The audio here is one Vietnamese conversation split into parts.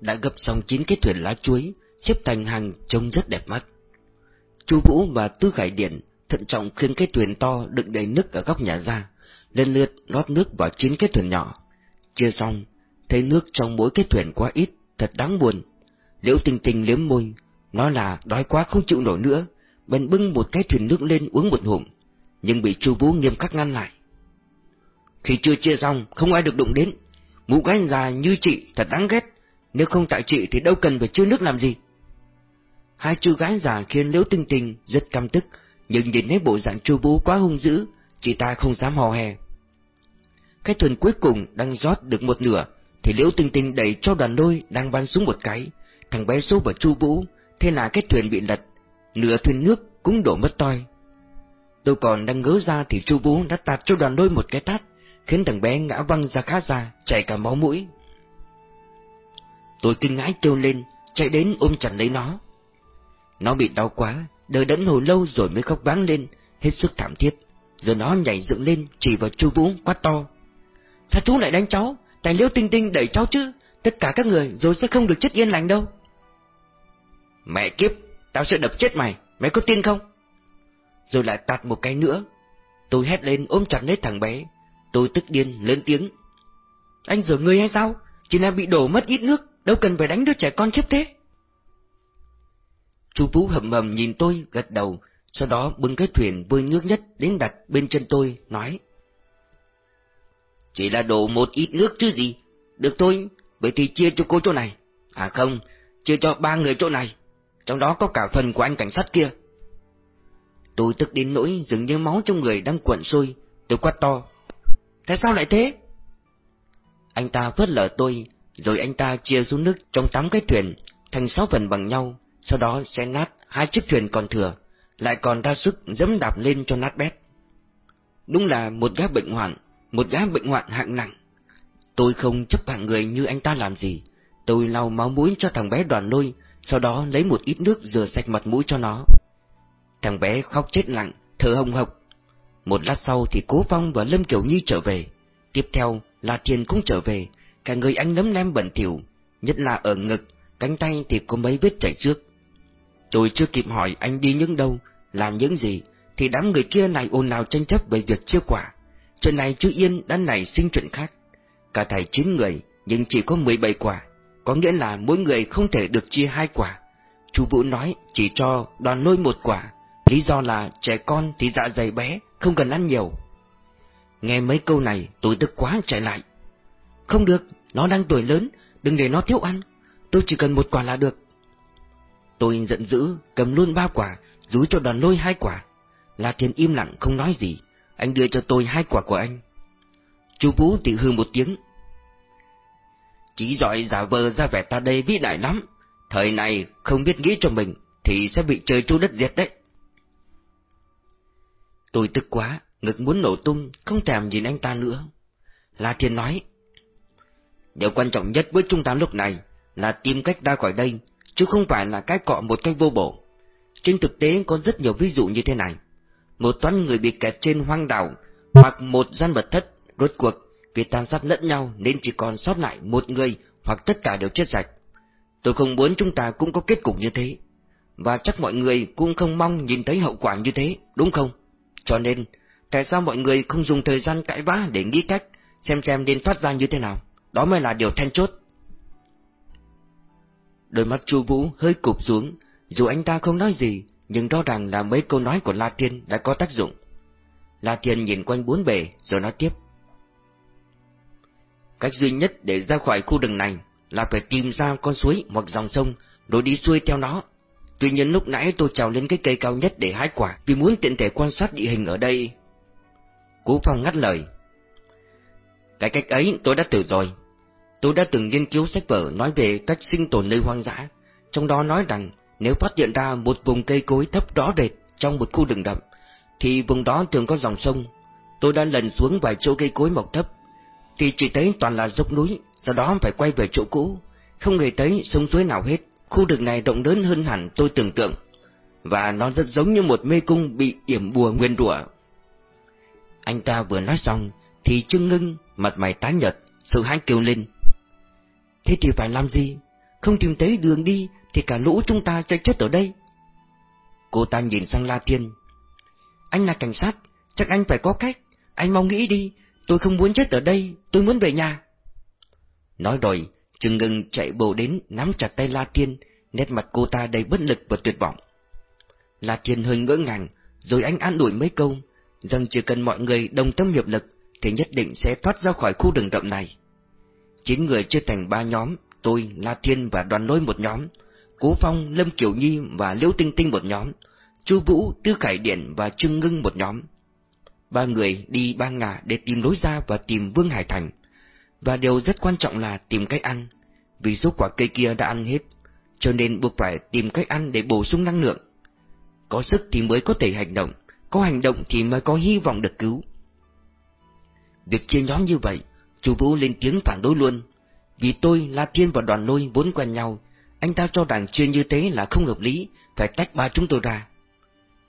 đã gấp xong chín cái thuyền lá chuối, xếp thành hàng trông rất đẹp mắt. Chu Vũ và Tư Khải Điện thận trọng khiêng cái thuyền to đựng đầy nước ở góc nhà ra, lần lượt rót nước vào chín cái thuyền nhỏ. Chưa xong, thấy nước trong mỗi cái thuyền quá ít, thật đáng buồn. Liễu Tình Tình liếm môi, nói là đói quá không chịu nổi nữa, bèn bưng một cái thuyền nước lên uống một ngụm, nhưng bị Chu Vũ nghiêm khắc ngăn lại. Khi chưa chia xong, không ai được đụng đến. Mũ gái già như chị thật đáng ghét, nếu không tại chị thì đâu cần phải chứa nước làm gì. Hai chú gái già khiến Liễu Tinh Tinh rất căm tức, nhưng nhìn thấy bộ dạng Chu bú quá hung dữ, chị ta không dám hò hè. Cái thuyền cuối cùng đang rót được một nửa, thì Liễu Tinh Tinh đẩy cho đoàn lôi đang bắn xuống một cái, thằng bé số vào Chu bú thế là cái thuyền bị lật, nửa thuyền nước cũng đổ mất toi. Tôi còn đang ngớ ra thì Chu bú đã tạt cho đoàn lôi một cái tát, khiến thằng bé ngã văng ra khá xa, chảy cả máu mũi. Tôi kinh ngãi kêu lên, chạy đến ôm chặt lấy nó. Nó bị đau quá, đợi đẫn hồi lâu rồi mới khóc váng lên, hết sức thảm thiết. Giờ nó nhảy dựng lên, chỉ vào Chu Vũ quát to. Sao chú lại đánh cháu? Tài liễu tinh tinh đẩy cháu chứ, tất cả các người rồi sẽ không được chết yên lành đâu. Mẹ kiếp, tao sẽ đập chết mày, mày có tin không? Rồi lại tạt một cái nữa. Tôi hét lên ôm chặt lấy thằng bé. Tôi tức điên, lớn tiếng. Anh rửa người hay sao? Chỉ là bị đổ mất ít nước, đâu cần phải đánh đứa trẻ con khiếp thế. Chú Vũ hầm hầm nhìn tôi, gật đầu, sau đó bưng cái thuyền bơi nước nhất đến đặt bên chân tôi, nói. Chỉ là đổ một ít nước chứ gì. Được thôi, vậy thì chia cho cô chỗ này. À không, chia cho ba người chỗ này. Trong đó có cả phần của anh cảnh sát kia. Tôi tức đến nỗi dường như máu trong người đang cuộn sôi. Tôi quát to. Tại sao lại thế? Anh ta vớt lở tôi, rồi anh ta chia xuống nước trong tám cái thuyền, thành sáu phần bằng nhau, sau đó sẽ nát hai chiếc thuyền còn thừa, lại còn ra sức dẫm đạp lên cho nát bét. Đúng là một gã bệnh hoạn, một gã bệnh hoạn hạng nặng. Tôi không chấp hạng người như anh ta làm gì, tôi lau máu mũi cho thằng bé đoàn lôi, sau đó lấy một ít nước rửa sạch mặt mũi cho nó. Thằng bé khóc chết lặng, thở hồng hộc. Một lát sau thì Cố Phong và Lâm Kiều Nhi trở về. Tiếp theo là Thiền cũng trở về, cả người anh nấm lem bẩn thỉu, nhất là ở ngực, cánh tay thì có mấy vết chảy xước. Tôi chưa kịp hỏi anh đi những đâu, làm những gì, thì đám người kia lại ồn ào tranh chấp về việc chia quả. Chuyện này chú Yên đã nảy sinh chuyện khác. Cả thầy chín người, nhưng chỉ có 17 quả, có nghĩa là mỗi người không thể được chia hai quả. Chú Vũ nói chỉ cho đoàn lôi một quả, lý do là trẻ con thì dạ dày bé, không cần ăn nhiều. Nghe mấy câu này tôi tức quá chạy lại. Không được, nó đang tuổi lớn, đừng để nó thiếu ăn, tôi chỉ cần một quả là được. Tôi giận dữ, cầm luôn ba quả, rúi cho đoàn lôi hai quả. La Thiên im lặng không nói gì, anh đưa cho tôi hai quả của anh. Chú Vũ thì hư một tiếng. Chỉ giỏi giả vờ ra vẻ ta đây vĩ đại lắm, thời này không biết nghĩ cho mình thì sẽ bị trời tru đất diệt đấy. Tôi tức quá, ngực muốn nổ tung, không thèm nhìn anh ta nữa. La Thiên nói, Điều quan trọng nhất với chúng ta lúc này là tìm cách ra khỏi đây, chứ không phải là cái cọ một cách vô bổ. Trên thực tế có rất nhiều ví dụ như thế này. Một toán người bị kẹt trên hoang đảo, hoặc một gian vật thất, rốt cuộc, vì tàn sát lẫn nhau nên chỉ còn sót lại một người hoặc tất cả đều chết sạch. Tôi không muốn chúng ta cũng có kết cục như thế. Và chắc mọi người cũng không mong nhìn thấy hậu quả như thế, đúng không? Cho nên, tại sao mọi người không dùng thời gian cãi vã để nghĩ cách, xem xem nên thoát ra như thế nào? Đó mới là điều then chốt. Đôi mắt Chu Vũ hơi cụp xuống, dù anh ta không nói gì, nhưng rõ ràng là mấy câu nói của La Thiên đã có tác dụng. La Thiên nhìn quanh bốn bề rồi nói tiếp. Cách duy nhất để ra khỏi khu rừng này là phải tìm ra con suối hoặc dòng sông, rồi đi xuôi theo nó. Tuy nhiên lúc nãy tôi trèo lên cái cây cao nhất để hái quả vì muốn tiện thể quan sát địa hình ở đây. Cú Phong ngắt lời. Cái cách ấy tôi đã thử rồi, Tôi đã từng nghiên cứu sách vở nói về cách sinh tồn nơi hoang dã, trong đó nói rằng nếu phát hiện ra một vùng cây cối thấp rõ rệt trong một khu rừng đậm, thì vùng đó thường có dòng sông. Tôi đã lần xuống vài chỗ cây cối mọc thấp, thì chỉ thấy toàn là dốc núi, sau đó phải quay về chỗ cũ, không hề thấy sông suối nào hết. Khu rừng này rộng lớn hơn hẳn tôi tưởng tượng, và nó rất giống như một mê cung bị yểm bùa nguyên rủa. Anh ta vừa nói xong, thì Trương Ngưng, mặt mày tái nhợt, sự hãi kêu lên. Thế thì phải làm gì? không tìm thấy đường đi thì cả lũ chúng ta sẽ chết ở đây. Cô ta nhìn sang La Thiên. Anh là cảnh sát, chắc anh phải có cách, anh mau nghĩ đi, tôi không muốn chết ở đây, tôi muốn về nhà. Nói rồi, Trừng ngừng chạy bộ đến nắm chặt tay La Thiên, nét mặt cô ta đầy bất lực và tuyệt vọng. La Thiên hơi ngỡ ngàng, rồi anh an ủi mấy câu, rằng chỉ cần mọi người đồng tâm hiệp lực, thì nhất định sẽ thoát ra khỏi khu rừng rậm này. Chín người chia thành ba nhóm, tôi, La Thiên và đoàn lôi một nhóm, Cố Phong, Lâm Kiều Nhi và Liễu Tinh Tinh một nhóm, Chu Vũ, Tư Khải Điển và Trương Ngưng một nhóm. Ba người đi ba ngả để tìm lối ra và tìm Vương Hải Thành. Và điều rất quan trọng là tìm cách ăn, vì số quả cây kia đã ăn hết, cho nên buộc phải tìm cách ăn để bổ sung năng lượng. Có sức thì mới có thể hành động, có hành động thì mới có hy vọng được cứu. Việc chia nhóm như vậy, Chu Vũ lên tiếng phản đối luôn. Vì tôi, La Thiên và đoàn lôi vốn quen nhau, anh ta cho rằng chuyên như thế là không hợp lý, phải tách ba chúng tôi ra.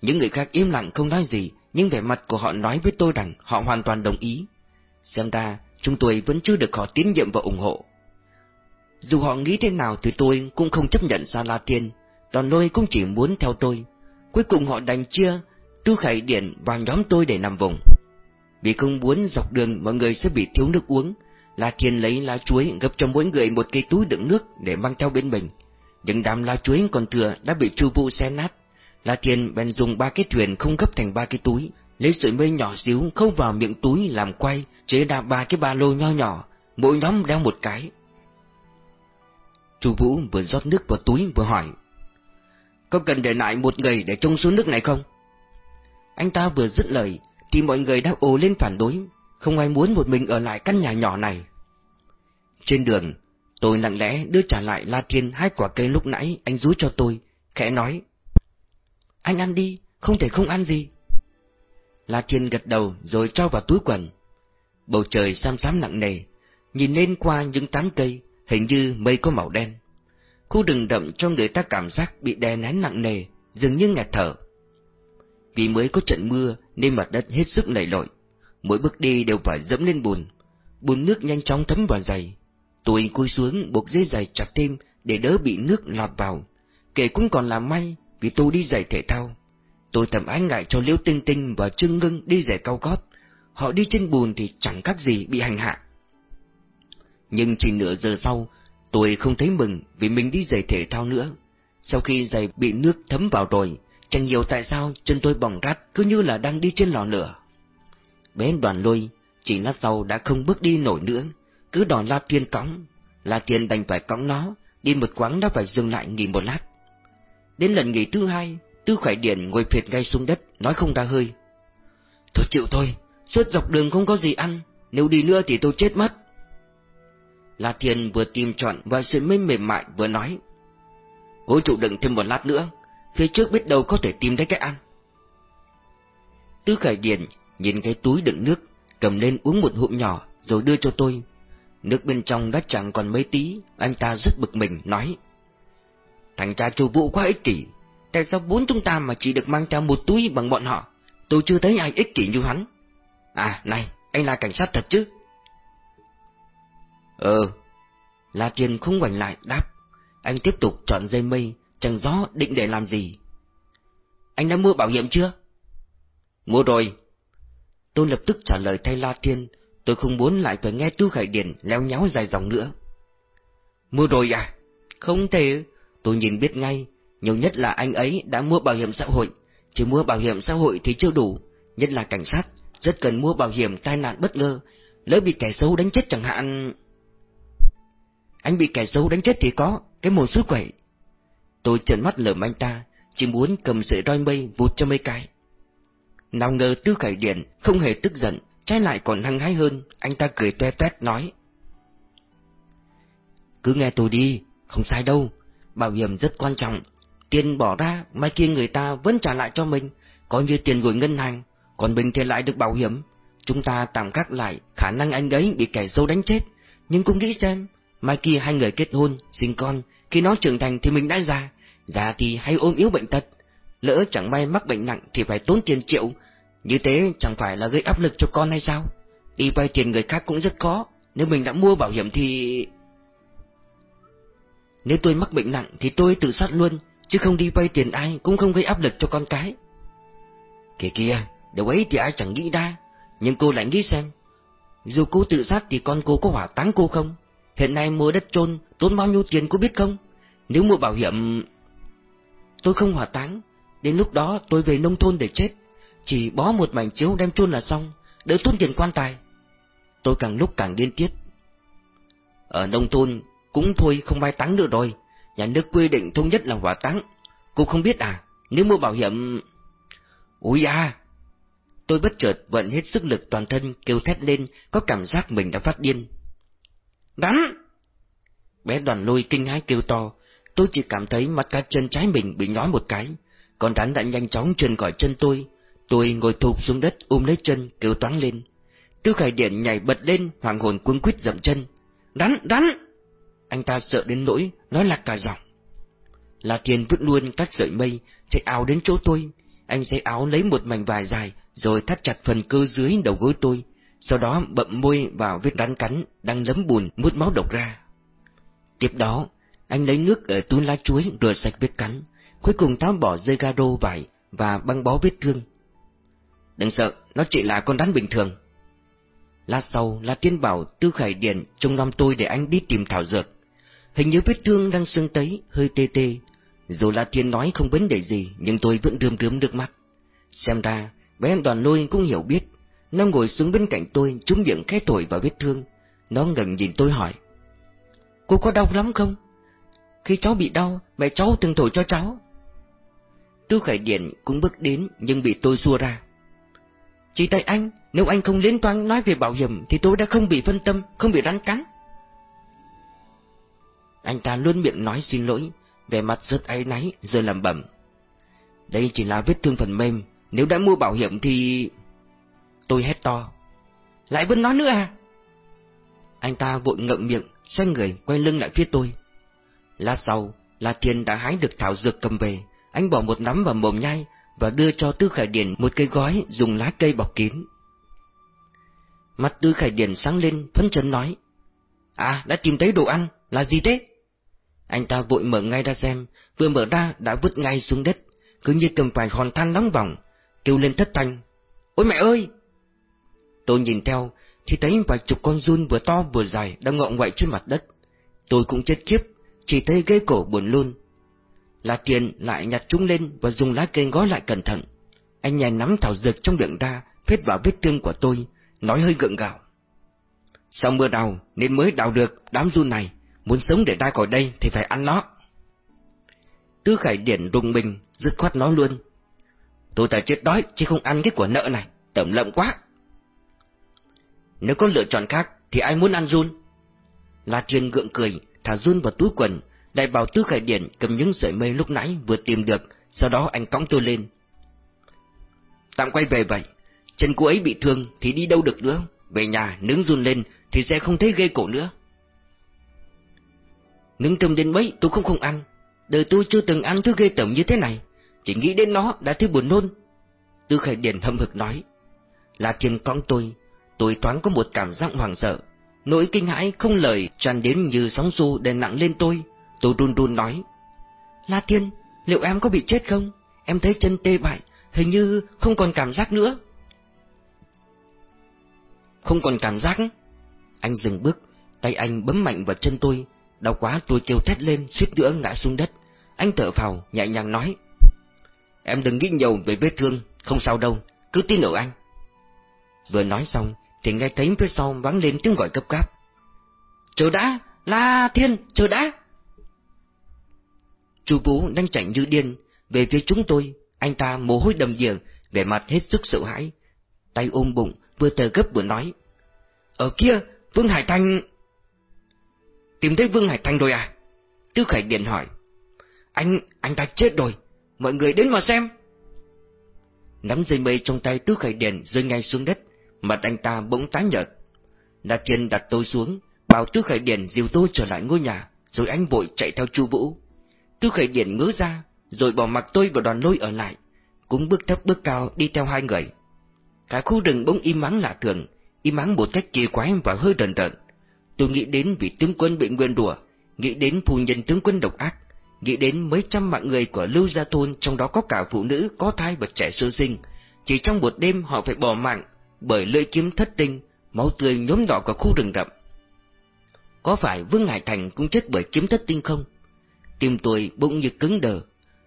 Những người khác im lặng không nói gì, nhưng vẻ mặt của họ nói với tôi rằng họ hoàn toàn đồng ý. Xem ra, chúng tôi vẫn chưa được họ tín nhiệm và ủng hộ. Dù họ nghĩ thế nào thì tôi cũng không chấp nhận Sa La Thiên, đoàn lôi cũng chỉ muốn theo tôi. Cuối cùng họ đành chia Tư Khải điện vào nhóm tôi để nằm vùng. Vì không muốn dọc đường mọi người sẽ bị thiếu nước uống, La Thiên lấy lá chuối gấp cho mỗi người một cây túi đựng nước để mang theo bên mình. Những đám lá chuối còn thừa đã bị Chu Vũ xé nát. La Thiên bèn dùng ba cái thuyền không gấp thành ba cái túi, lấy sợi mây nhỏ xíu khâu vào miệng túi làm quay, chế ra ba cái ba lô nho nhỏ, mỗi nhóm đeo một cái. Chu Vũ vừa rót nước vào túi vừa hỏi: "Có cần để lại một người để trông xuống nước này không?" Anh ta vừa dứt lời thì mọi người đã ồ lên phản đối, không ai muốn một mình ở lại căn nhà nhỏ này. Trên đường, tôi lặng lẽ đưa trả lại La Thiên hai quả cây lúc nãy anh rúi cho tôi, khẽ nói. Anh ăn đi, không thể không ăn gì. La Thiên gật đầu rồi cho vào túi quần. Bầu trời xám xám nặng nề, nhìn lên qua những tán cây, hình như mây có màu đen. Khu rừng đậm cho người ta cảm giác bị đè nén nặng nề, dường như nghẹt thở. Vì mới có trận mưa nên mặt đất hết sức lầy lội, mỗi bước đi đều phải dẫm lên bùn. Bùn nước nhanh chóng thấm vào giày. Tôi cúi xuống buộc dây giày chặt thêm để đỡ bị nước lọt vào. Kể cũng còn là may vì tôi đi giày thể thao. Tôi thầm ái ngại cho Liễu Tinh Tinh và Trương Ngưng đi giày cao gót. Họ đi trên bùn thì chẳng khác gì bị hành hạ. Nhưng chỉ nửa giờ sau, tôi không thấy mừng vì mình đi giày thể thao nữa. Sau khi giày bị nước thấm vào rồi, chẳng hiểu tại sao chân tôi bỏng rát cứ như là đang đi trên lò lửa. Bé đoàn lôi, chỉ lát sau đã không bước đi nổi nữa, cứ đòn La Thiên cõng. La Thiên đành phải cõng nó, đi một quãng đã phải dừng lại nghỉ một lát. Đến lần nghỉ thứ hai, Tư Khải Điển ngồi phệt ngay xuống đất, nói không ra hơi. Thôi chịu thôi, suốt dọc đường không có gì ăn, nếu đi nữa thì tôi chết mất. La Thiên vừa tìm chọn vài sự mới mềm mại vừa nói. Cố trụ đựng thêm một lát nữa, phía trước biết đâu có thể tìm thấy cái ăn. Tư Khải điền nhìn cái túi đựng nước, cầm lên uống một hụm nhỏ rồi đưa cho tôi. Nước bên trong đã chẳng còn mấy tí, anh ta rất bực mình, nói. Thằng cha chu vũ quá ích kỷ, tại sao bốn chúng ta mà chỉ được mang theo một túi bằng bọn họ? Tôi chưa thấy ai ích kỷ như hắn. À, này, anh là cảnh sát thật chứ? Ờ. La Tiên không ngoảnh lại, đáp. Anh tiếp tục chọn dây mây, chẳng rõ định để làm gì. Anh đã mua bảo hiểm chưa? Mua rồi. Tôi lập tức trả lời thay La Thiên, tôi không muốn lại phải nghe Tư Khải Điển leo nháo dài dòng nữa. Mua rồi à? Không thể, tôi nhìn biết ngay, nhiều nhất là anh ấy đã mua bảo hiểm xã hội, chỉ mua bảo hiểm xã hội thì chưa đủ, nhất là cảnh sát, rất cần mua bảo hiểm tai nạn bất ngờ, lỡ bị kẻ xấu đánh chết chẳng hạn. Anh bị kẻ xấu đánh chết thì có, cái mồm suốt quẩy. Tôi trợn mắt lởm anh ta, chỉ muốn cầm sợi roi mây vụt cho mấy cái. Nào ngờ Tư Khải Điển không hề tức giận, trái lại còn hăng hái hơn, anh ta cười toe toét nói. Cứ nghe tôi đi, không sai đâu, bảo hiểm rất quan trọng, tiền bỏ ra mai kia người ta vẫn trả lại cho mình, coi như tiền gửi ngân hàng, còn mình thì lại được bảo hiểm. Chúng ta tạm gác lại khả năng anh ấy bị kẻ sâu đánh chết, nhưng cũng nghĩ xem, mai kia hai người kết hôn, sinh con, khi nó trưởng thành thì mình đã già, già thì hay ôm yếu bệnh tật, lỡ chẳng may mắc bệnh nặng thì phải tốn tiền triệu, như thế chẳng phải là gây áp lực cho con hay sao? Đi vay tiền người khác cũng rất khó, nếu mình đã mua bảo hiểm thì... Nếu tôi mắc bệnh nặng thì tôi tự sát luôn, chứ không đi vay tiền ai cũng không gây áp lực cho con cái. Kìa kìa, điều ấy thì ai chẳng nghĩ ra, nhưng cô lại nghĩ xem. Dù cô tự sát thì con cô có hỏa táng cô không? Hiện nay mua đất chôn tốn bao nhiêu tiền cô biết không? Nếu mua bảo hiểm... Tôi không hỏa táng, đến lúc đó tôi về nông thôn để chết, chỉ bó một mảnh chiếu đem chôn là xong, đỡ tốn tiền quan tài. Tôi càng lúc càng điên tiết. Ở nông thôn cũng thôi không mai táng nữa rồi, nhà nước quy định thống nhất là hỏa táng. Cô không biết à, nếu mua bảo hiểm... Ôi da! Tôi bất chợt vận hết sức lực toàn thân kêu thét lên, có cảm giác mình đã phát điên. Đánh! Bé đoàn lôi kinh hãi kêu to, tôi chỉ cảm thấy mắt cá chân trái mình bị nhói một cái, còn rắn đã nhanh chóng trườn khỏi chân tôi. Tôi ngồi thụp xuống đất ôm lấy chân, kêu toán lên. Tư Khải Điện nhảy bật lên, hoàng hồn cuống quýt dậm chân. Rắn, rắn! Anh ta sợ đến nỗi, nói lạc cả giọng. La Thiên vứt luôn các sợi mây, chạy áo đến chỗ tôi. Anh sẽ áo lấy một mảnh vải dài, rồi thắt chặt phần cơ dưới đầu gối tôi. Sau đó bậm môi vào vết rắn cắn, đang lấm bùn, mút máu độc ra. Tiếp đó, anh lấy nước ở túi lá chuối rửa sạch vết cắn, cuối cùng tháo bỏ dây garo vải và băng bó vết thương. Đừng sợ, nó chỉ là con rắn bình thường. Lát sau là tiên bảo Tư Khải Điền trông nom tôi để anh đi tìm thảo dược. Hình như vết thương đang sưng tấy, hơi tê tê. Dù là tiên nói không vấn đề gì, nhưng tôi vẫn rơm rớm nước mắt. Xem ra, bé đoàn lôi cũng hiểu biết. Nó ngồi xuống bên cạnh tôi, trúng miệng khẽ thổi vào vết thương. Nó ngẩng nhìn tôi hỏi. Cô có đau lắm không? Khi cháu bị đau, mẹ cháu từng thổi cho cháu. Tư Khải Điển cũng bước đến nhưng bị tôi xua ra. Chỉ tại anh, nếu anh không liên toán nói về bảo hiểm thì tôi đã không bị phân tâm, không bị rắn cắn. Anh ta luôn miệng nói xin lỗi, vẻ mặt rất áy náy rồi làm bẩm. Đây chỉ là vết thương phần mềm, nếu đã mua bảo hiểm thì... Tôi hét to. Lại vẫn nói nữa à? Anh ta vội ngậm miệng, xoay người, quay lưng lại phía tôi. Lát sau, La Thiên đã hái được thảo dược cầm về, anh bỏ một nắm vào mồm nhai và đưa cho Tư Khải Điền một cây gói dùng lá cây bọc kín. Mặt Tư Khải Điền sáng lên, phấn chấn nói. À, đã tìm thấy đồ ăn, là gì thế? Anh ta vội mở ngay ra xem, vừa mở ra đã vứt ngay xuống đất, cứ như cầm phải hòn than nóng bỏng, kêu lên thất thanh. Ôi mẹ ơi! Tôi nhìn theo, thì thấy vài chục con run vừa to vừa dài đang ngọ ngoại trên mặt đất. Tôi cũng chết khiếp, chỉ thấy ghế cổ buồn luôn. La Tiền lại nhặt chúng lên và dùng lá cây gói lại cẩn thận. Anh nhảy nắm thảo dược trong miệng ra, phết vào vết thương của tôi, nói hơi gượng gạo. Sau mưa đào nên mới đào được đám run này, muốn sống để ra khỏi đây thì phải ăn nó. Tư Khải Điển rùng mình, dứt khoát nói luôn. Tôi ta chết đói chứ không ăn cái quả nợ này, tẩm lợm quá. Nếu có lựa chọn khác thì ai muốn ăn run? La Thiên gượng cười, thả run vào túi quần, đại bảo Tư Khải Điển cầm những sợi mây lúc nãy vừa tìm được, sau đó anh cõng tôi lên. Tạm quay về vậy, chân cô ấy bị thương thì đi đâu được nữa, về nhà nướng run lên thì sẽ không thấy ghê cổ nữa. Nướng thơm đến mấy tôi không không ăn, đời tôi chưa từng ăn thứ ghê tởm như thế này, chỉ nghĩ đến nó đã thấy buồn nôn. Tư Khải Điển hâm hực nói, là thiên cõng tôi, tôi thoáng có một cảm giác hoàng sợ, nỗi kinh hãi không lời tràn đến như sóng xô đè nặng lên tôi. Tôi run run nói, La Thiên, liệu em có bị chết không? Em thấy chân tê bại, hình như không còn cảm giác nữa. Không còn cảm giác? Anh dừng bước, tay anh bấm mạnh vào chân tôi, đau quá tôi kêu thét lên, suýt nữa ngã xuống đất. Anh thở phào, nhẹ nhàng nói, Em đừng nghĩ nhiều về vết thương, không sao đâu, cứ tin ở anh. Vừa nói xong, thì nghe thấy phía sau vắng lên tiếng gọi cấp cáp. Chờ đã, La Thiên, chờ đã. Chú Vũ đang chạy như điên, về phía chúng tôi, anh ta mồ hôi đầm đìa, vẻ mặt hết sức sợ hãi. Tay ôm bụng, vừa tờ gấp vừa nói. Ở kia, Vương Hải Thanh... Tìm thấy Vương Hải Thanh rồi à? Tư Khải Điện hỏi. Anh, anh ta chết rồi, mọi người đến mà xem. Nắm dây mây trong tay Tư Khải Điện rơi ngay xuống đất, mặt anh ta bỗng tái nhợt. La Thiên đặt tôi xuống, bảo Tư Khải Điển dìu tôi trở lại ngôi nhà, rồi anh vội chạy theo Chu Vũ. Tư Khải Điển ngỡ ra, rồi bỏ mặc tôi và đoàn lôi ở lại, cũng bước thấp bước cao đi theo hai người. Cả khu rừng bỗng im mắng lạ thường, im mắng một cách kỳ quái và hơi đần đần. Tôi nghĩ đến vị tướng quân bị nguyên đùa, nghĩ đến phu nhân tướng quân độc ác, nghĩ đến mấy trăm mạng người của Lưu Gia Thôn trong đó có cả phụ nữ có thai và trẻ sơ sinh. Chỉ trong một đêm họ phải bỏ mạng bởi lưỡi kiếm thất tinh, máu tươi nhóm đỏ của khu rừng rậm. Có phải Vương Hải Thành cũng chết bởi kiếm thất tinh không? Tim tôi bỗng như cứng đờ,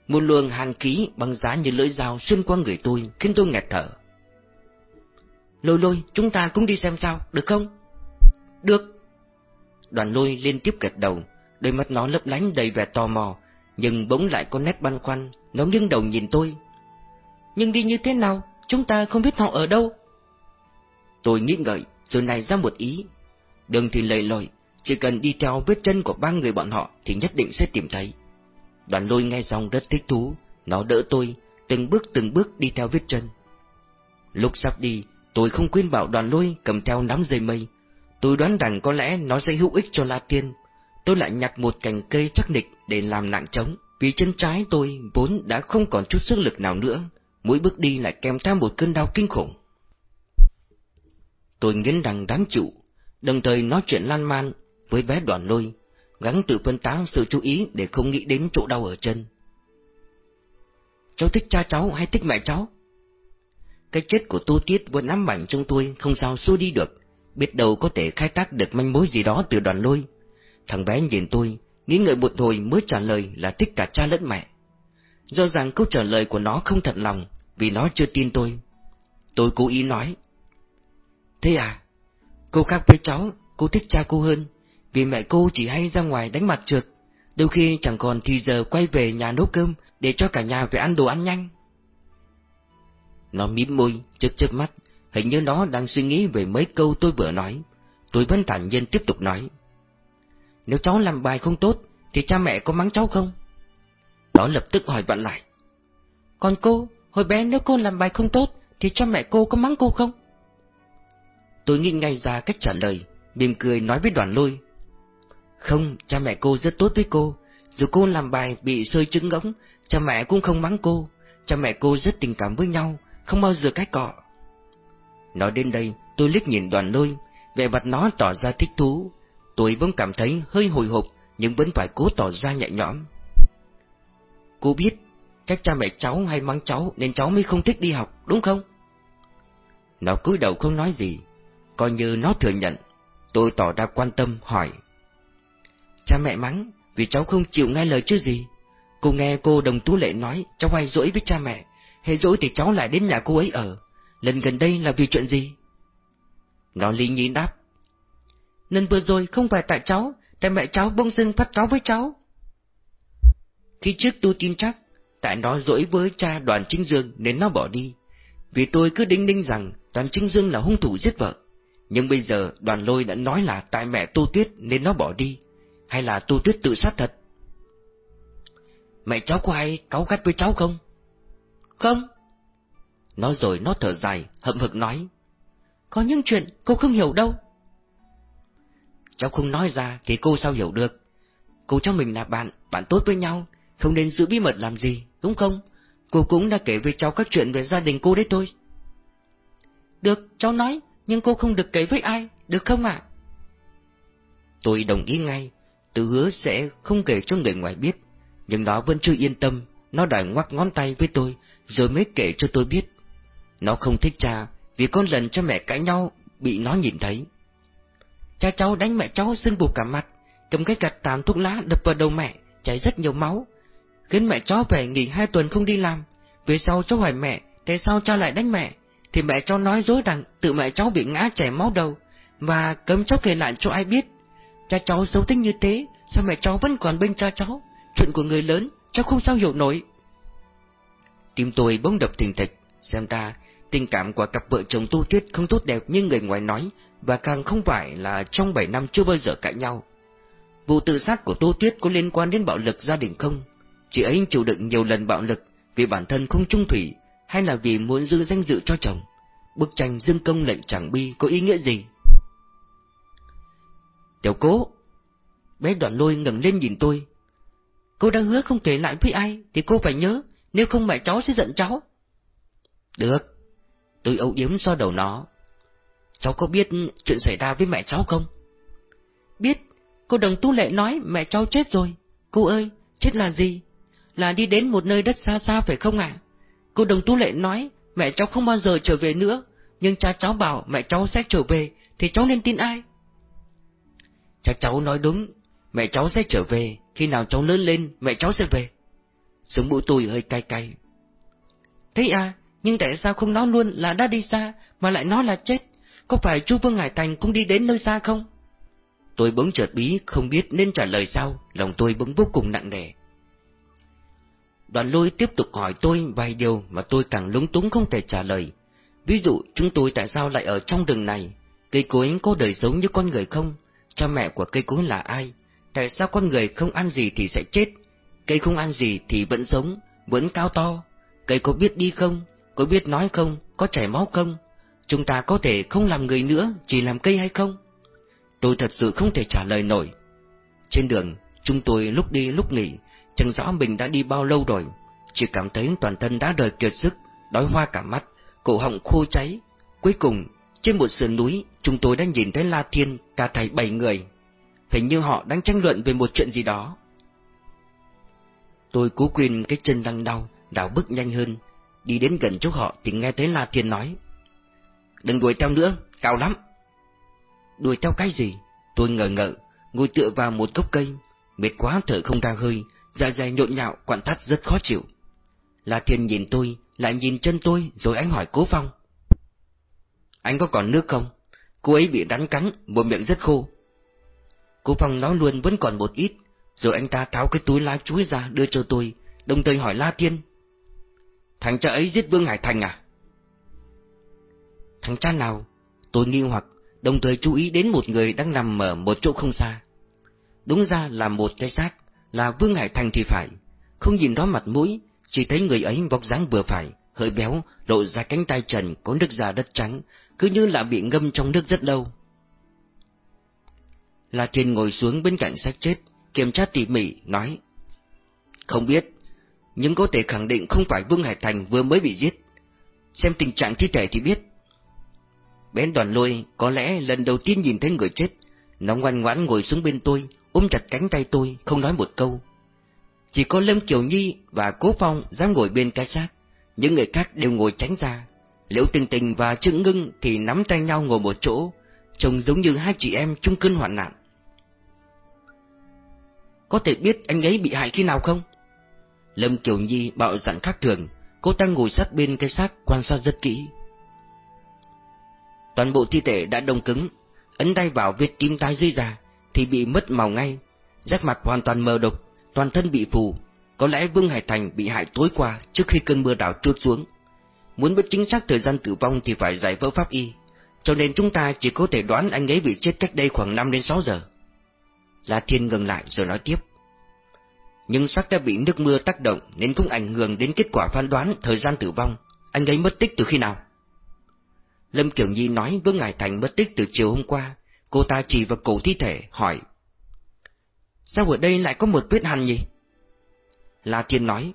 một luồng hàn khí băng giá như lưỡi dao xuyên qua người tôi, khiến tôi nghẹt thở. Lôi lôi, chúng ta cũng đi xem sao, được không? Được. Đoàn lôi liên tiếp gật đầu, đôi mắt nó lấp lánh đầy vẻ tò mò, nhưng bỗng lại có nét băn khoăn, nó nghiêng đầu nhìn tôi. Nhưng đi như thế nào, chúng ta không biết họ ở đâu. Tôi nghĩ ngợi, rồi này ra một ý. Đường thì lầy lội, chỉ cần đi theo vết chân của ba người bọn họ thì nhất định sẽ tìm thấy. Đoàn lôi nghe xong rất thích thú, nó đỡ tôi, từng bước từng bước đi theo vết chân. Lúc sắp đi, tôi không quên bảo đoàn lôi cầm theo nắm dây mây. Tôi đoán rằng có lẽ nó sẽ hữu ích cho La Tiên. Tôi lại nhặt một cành cây chắc nịch để làm nặng trống, vì chân trái tôi vốn đã không còn chút sức lực nào nữa, mỗi bước đi lại kèm theo một cơn đau kinh khủng. Tôi nghiến răng đáng chịu, đồng thời nói chuyện lan man với bé đoàn lôi, gắng tự phân tán sự chú ý để không nghĩ đến chỗ đau ở chân. Cháu thích cha cháu hay thích mẹ cháu? Cái chết của Tô Tiết vẫn ám ảnh trong tôi không sao xua đi được, biết đâu có thể khai thác được manh mối gì đó từ đoàn lôi. Thằng bé nhìn tôi, nghĩ ngợi một hồi mới trả lời là thích cả cha lẫn mẹ. Do rằng câu trả lời của nó không thật lòng, vì nó chưa tin tôi. Tôi cố ý nói. Thế à? Cô khác với cháu, cô thích cha cô hơn, vì mẹ cô chỉ hay ra ngoài đánh mặt trượt, đôi khi chẳng còn thì giờ quay về nhà nấu cơm để cho cả nhà phải ăn đồ ăn nhanh. Nó mím môi, chớp chớp mắt, hình như nó đang suy nghĩ về mấy câu tôi vừa nói. Tôi vẫn thản nhiên tiếp tục nói. Nếu cháu làm bài không tốt, thì cha mẹ có mắng cháu không? Nó lập tức hỏi bạn lại. Còn cô, hồi bé nếu cô làm bài không tốt, thì cha mẹ cô có mắng cô không? Tôi nghĩ ngay ra cách trả lời, mỉm cười nói với đoàn lôi. Không, cha mẹ cô rất tốt với cô. Dù cô làm bài bị sơi trứng ngỗng, cha mẹ cũng không mắng cô. Cha mẹ cô rất tình cảm với nhau, không bao giờ cách cọ. Nói đến đây, tôi liếc nhìn đoàn lôi, vẻ mặt nó tỏ ra thích thú. Tôi vẫn cảm thấy hơi hồi hộp, nhưng vẫn phải cố tỏ ra nhẹ nhõm. Cô biết, chắc cha mẹ cháu hay mắng cháu nên cháu mới không thích đi học, đúng không? Nó cúi đầu không nói gì, coi như nó thừa nhận. Tôi tỏ ra quan tâm, hỏi. Cha mẹ mắng, vì cháu không chịu nghe lời chứ gì. Cô nghe cô đồng tú lệ nói cháu hay dỗi với cha mẹ, hay dỗi thì cháu lại đến nhà cô ấy ở. Lần gần đây là vì chuyện gì? Nó lý nhí đáp. Lần vừa rồi không phải tại cháu, tại mẹ cháu bông dưng phát cáo với cháu. Khi trước tôi tin chắc, tại nó dỗi với cha đoàn chính dương nên nó bỏ đi. Vì tôi cứ đinh ninh rằng đoàn chính dương là hung thủ giết vợ. Nhưng bây giờ đoàn lôi đã nói là tại mẹ Tô Tuyết nên nó bỏ đi. Hay là Tô Tuyết tự sát thật? Mẹ cháu có ai cáu gắt với cháu không? Không. Nói rồi nó thở dài, hậm hực nói. Có những chuyện cô không hiểu đâu. Cháu không nói ra thì cô sao hiểu được. Cô cháu mình là bạn, bạn tốt với nhau, không nên giữ bí mật làm gì, đúng không? Cô cũng đã kể với cháu các chuyện về gia đình cô đấy thôi. Được, cháu nói, nhưng cô không được kể với ai, được không ạ? Tôi đồng ý ngay, tự hứa sẽ không kể cho người ngoài biết, nhưng nó vẫn chưa yên tâm, nó đòi ngoắc ngón tay với tôi, rồi mới kể cho tôi biết. Nó không thích cha, vì con lần cha mẹ cãi nhau, bị nó nhìn thấy. Cha cháu đánh mẹ cháu sưng bụp cả mặt, cầm cái gạt tàn thuốc lá đập vào đầu mẹ, chảy rất nhiều máu. Khiến mẹ cháu về nghỉ hai tuần không đi làm, về sau cháu hỏi mẹ, tại sao cha lại đánh mẹ? Thì mẹ cháu nói dối rằng tự mẹ cháu bị ngã chảy máu đầu, và cấm cháu kể lại cho ai biết. Cha cháu xấu tính như thế, sao mẹ cháu vẫn còn bên cha cháu? Chuyện của người lớn, cháu không sao hiểu nổi. Tim tôi bỗng đập thình thịch, xem ta, tình cảm của cặp vợ chồng tu tuyết không tốt đẹp như người ngoài nói, và càng không phải là trong bảy năm chưa bao giờ cãi nhau. Vụ tự sát của Tô Tuyết có liên quan đến bạo lực gia đình không? Chị ấy chịu đựng nhiều lần bạo lực vì bản thân không trung thủy hay là vì muốn giữ danh dự cho chồng? Bức tranh dương công lệnh chẳng bi có ý nghĩa gì? Tiểu cố! Bé đoạn lôi ngẩng lên nhìn tôi. Cô đang hứa không kể lại với ai thì cô phải nhớ, nếu không mẹ cháu sẽ giận cháu. Được. Tôi âu yếm so đầu nó. Cháu có biết chuyện xảy ra với mẹ cháu không? Biết, cô đồng tu lệ nói mẹ cháu chết rồi. Cô ơi, chết là gì? Là đi đến một nơi đất xa xa phải không ạ? Cô đồng tú lệ nói mẹ cháu không bao giờ trở về nữa, nhưng cha cháu bảo mẹ cháu sẽ trở về, thì cháu nên tin ai? Cha cháu nói đúng, mẹ cháu sẽ trở về, khi nào cháu lớn lên mẹ cháu sẽ về. Sống mũi tôi hơi cay cay. Thế à, nhưng tại sao không nói luôn là đã đi xa, mà lại nói là chết? Có phải chú Vương Hải Thành cũng đi đến nơi xa không? Tôi bỗng chợt bí không biết nên trả lời sao, lòng tôi bỗng vô cùng nặng nề. Đoàn lôi tiếp tục hỏi tôi vài điều mà tôi càng lúng túng không thể trả lời. Ví dụ chúng tôi tại sao lại ở trong rừng này? Cây cối có đời sống như con người không? Cha mẹ của cây cối là ai? Tại sao con người không ăn gì thì sẽ chết? Cây không ăn gì thì vẫn sống, vẫn cao to. Cây có biết đi không? Có biết nói không? Có chảy máu không? Chúng ta có thể không làm người nữa, chỉ làm cây hay không? Tôi thật sự không thể trả lời nổi. Trên đường, chúng tôi lúc đi lúc nghỉ, chẳng rõ mình đã đi bao lâu rồi, chỉ cảm thấy toàn thân đã đời kiệt sức, đói hoa cả mắt, cổ họng khô cháy. Cuối cùng, trên một sườn núi, chúng tôi đã nhìn thấy La Thiên cả thầy bảy người. Hình như họ đang tranh luận về một chuyện gì đó. Tôi cố quyền cái chân đang đau, đảo bước nhanh hơn. Đi đến gần chỗ họ thì nghe thấy La Thiên nói. Đừng đuổi theo nữa, cao lắm. Đuổi theo cái gì? Tôi ngờ ngợ, ngồi tựa vào một gốc cây, mệt quá thở không ra hơi, dạ dày nhộn nhạo, quặn thắt rất khó chịu. La Thiên nhìn tôi, lại nhìn chân tôi, rồi anh hỏi Cố Phong. Anh có còn nước không? Cô ấy bị rắn cắn, một miệng rất khô. Cố Phong nói luôn vẫn còn một ít, rồi anh ta tháo cái túi lá chuối ra đưa cho tôi, đồng thời hỏi La Thiên. Thằng cha ấy giết Vương Hải Thành à? Thằng cha nào? Tôi nghi hoặc, đồng thời chú ý đến một người đang nằm ở một chỗ không xa. Đúng ra là một cái xác, là Vương Hải Thành thì phải. Không nhìn đó mặt mũi, chỉ thấy người ấy vóc dáng vừa phải, hơi béo, lộ ra cánh tay trần có nước da đất trắng, cứ như là bị ngâm trong nước rất lâu. La Thiên ngồi xuống bên cạnh xác chết, kiểm tra tỉ mỉ, nói. Không biết, nhưng có thể khẳng định không phải Vương Hải Thành vừa mới bị giết. Xem tình trạng thi thể thì biết. Bén đoàn lôi có lẽ lần đầu tiên nhìn thấy người chết, nó ngoan ngoãn ngồi xuống bên tôi, ôm chặt cánh tay tôi, không nói một câu. Chỉ có Lâm Kiều Nhi và Cố Phong dám ngồi bên cái xác, những người khác đều ngồi tránh ra. Liễu Tình Tình và Trương Ngưng thì nắm tay nhau ngồi một chỗ, trông giống như hai chị em chung cơn hoạn nạn. Có thể biết anh ấy bị hại khi nào không? Lâm Kiều Nhi bạo dặn khác thường, cô ta ngồi sát bên cái xác quan sát rất kỹ. Toàn bộ thi thể đã đông cứng, ấn tay vào vết kim tai dưới ra, thì bị mất màu ngay, giác mặt hoàn toàn mờ đục, toàn thân bị phù. Có lẽ Vương Hải Thành bị hại tối qua trước khi cơn mưa đảo trút xuống. Muốn biết chính xác thời gian tử vong thì phải giải phẫu pháp y, cho nên chúng ta chỉ có thể đoán anh ấy bị chết cách đây khoảng 5 đến 6 giờ. La Thiên ngừng lại rồi nói tiếp. Nhưng xác đã bị nước mưa tác động nên cũng ảnh hưởng đến kết quả phán đoán thời gian tử vong. Anh ấy mất tích từ khi nào? Lâm Kiểu Nhi nói Vương Hải Thành mất tích từ chiều hôm qua. Cô ta chỉ vào cổ thi thể, hỏi. Sao ở đây lại có một vết hằn nhỉ? La Thiên nói.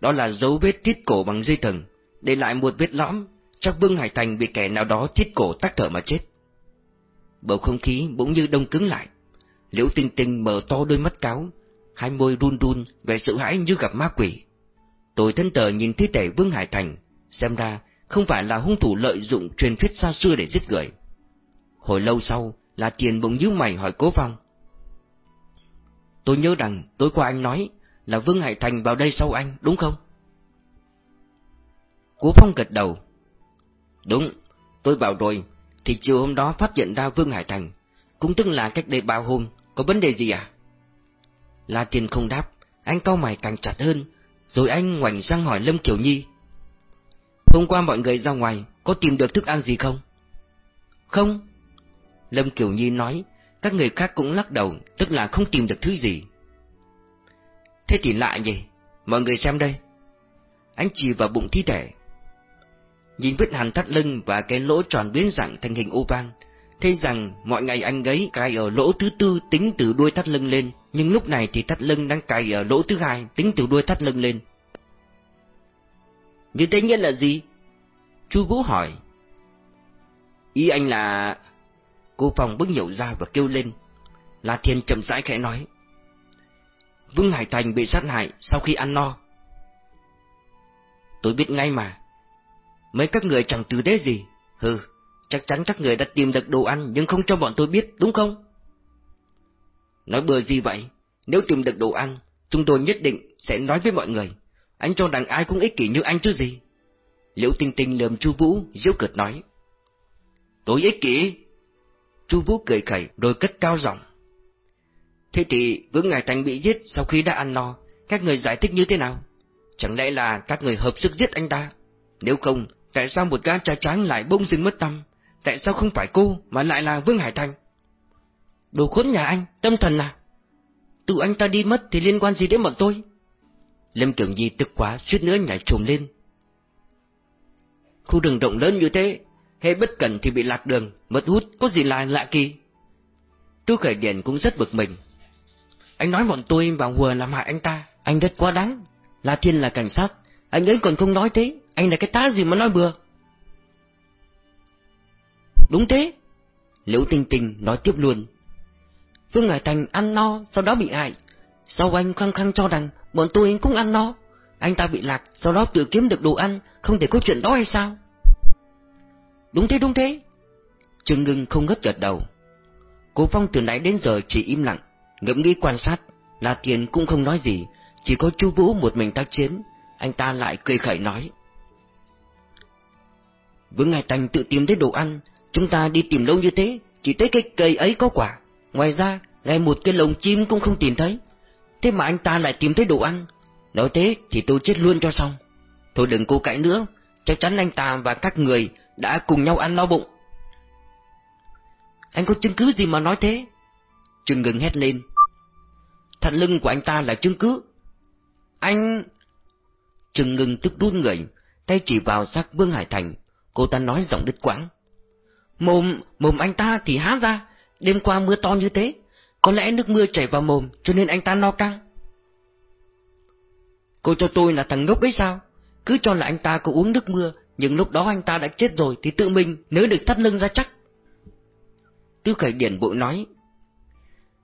Đó là dấu vết thiết cổ bằng dây thừng, để lại một vết lõm, chắc Vương Hải Thành bị kẻ nào đó thiết cổ tắc thở mà chết. Bầu không khí bỗng như đông cứng lại. Liễu Tinh Tinh mở to đôi mắt cáo, hai môi run run, vẻ sợ hãi như gặp ma quỷ. Tôi thân tờ nhìn thi thể Vương Hải Thành, xem ra không phải là hung thủ lợi dụng truyền thuyết xa xưa để giết người. Hồi lâu sau, là tiền bỗng nhíu mày hỏi Cố Phong. Tôi nhớ rằng tối qua anh nói là Vương Hải Thành vào đây sau anh, đúng không? Cố Phong gật đầu. Đúng, tôi vào rồi, thì chiều hôm đó phát hiện ra Vương Hải Thành, cũng tức là cách đây bao hôm, có vấn đề gì à? La Tiền không đáp, anh cau mày càng chặt hơn, rồi anh ngoảnh sang hỏi Lâm Kiều Nhi. Hôm qua mọi người ra ngoài, có tìm được thức ăn gì không? Không. Lâm Kiều Nhi nói, các người khác cũng lắc đầu, tức là không tìm được thứ gì. Thế thì lạ nhỉ, mọi người xem đây. Anh chỉ vào bụng thi thể. Nhìn vết hàn thắt lưng và cái lỗ tròn biến dạng thành hình ô van, thấy rằng mọi ngày anh ấy cài ở lỗ thứ tư tính từ đuôi thắt lưng lên, nhưng lúc này thì thắt lưng đang cài ở lỗ thứ hai tính từ đuôi thắt lưng lên. Như thế nghĩa là gì? Chu Vũ hỏi. Ý anh là... Cô phòng bước nhậu ra và kêu lên. La Thiên chậm rãi khẽ nói. Vương Hải Thành bị sát hại sau khi ăn no. Tôi biết ngay mà. Mấy các người chẳng tử tế gì. Hừ, chắc chắn các người đã tìm được đồ ăn nhưng không cho bọn tôi biết, đúng không? Nói bừa gì vậy? Nếu tìm được đồ ăn, chúng tôi nhất định sẽ nói với mọi người. Anh cho rằng ai cũng ích kỷ như anh chứ gì? Liễu Tinh Tinh lườm Chu Vũ, giễu cợt nói. Tôi ích kỷ. Chu Vũ cười khẩy rồi cất cao giọng. Thế thì Vương Ngài Thành bị giết sau khi đã ăn no, các người giải thích như thế nào? Chẳng lẽ là các người hợp sức giết anh ta? Nếu không, tại sao một gã trai tráng lại bông dưng mất tâm? Tại sao không phải cô mà lại là Vương Hải Thành? Đồ khốn nhà anh, tâm thần à? Tụ anh ta đi mất thì liên quan gì đến bọn tôi? Lâm Cường Nhi tức quá suýt nữa nhảy trồm lên. Khu rừng rộng lớn như thế, hay bất cẩn thì bị lạc đường, mất hút có gì là lạ kỳ. Tư Khởi điện cũng rất bực mình. Anh nói bọn tôi vào hùa làm hại anh ta, anh rất quá đáng. La Thiên là cảnh sát, anh ấy còn không nói thế, anh là cái tá gì mà nói bừa. Đúng thế. Liễu Tinh Tinh nói tiếp luôn. Phương Hải Thành ăn no, sau đó bị hại. Sau anh khăng khăng cho rằng bọn tôi cũng ăn no. Anh ta bị lạc, sau đó tự kiếm được đồ ăn, không thể có chuyện đó hay sao? Đúng thế, đúng thế. Trương Ngưng không ngất gật đầu. Cố Phong từ nãy đến giờ chỉ im lặng, ngẫm nghĩ quan sát, La Tiền cũng không nói gì, chỉ có Chu Vũ một mình tác chiến, anh ta lại cười khẩy nói. Vương Ngài Thành tự tìm thấy đồ ăn, chúng ta đi tìm lâu như thế, chỉ thấy cái cây ấy có quả, ngoài ra, ngay một cái lồng chim cũng không tìm thấy. Thế mà anh ta lại tìm thấy đồ ăn, nói thế thì tôi chết luôn cho xong. Thôi đừng cố cãi nữa, chắc chắn anh ta và các người đã cùng nhau ăn no bụng. Anh có chứng cứ gì mà nói thế? Trừng ngừng hét lên. Thắt lưng của anh ta là chứng cứ. Anh... Trừng ngừng tức đuôn người, tay chỉ vào xác Vương Hải Thành, cô ta nói giọng đứt quãng. Mồm, mồm anh ta thì há ra, đêm qua mưa to như thế, có lẽ nước mưa chảy vào mồm cho nên anh ta no căng. Cô cho tôi là thằng ngốc ấy sao? Cứ cho là anh ta có uống nước mưa, nhưng lúc đó anh ta đã chết rồi thì tự mình nếu được thắt lưng ra chắc. Tư Khải Điển bội nói,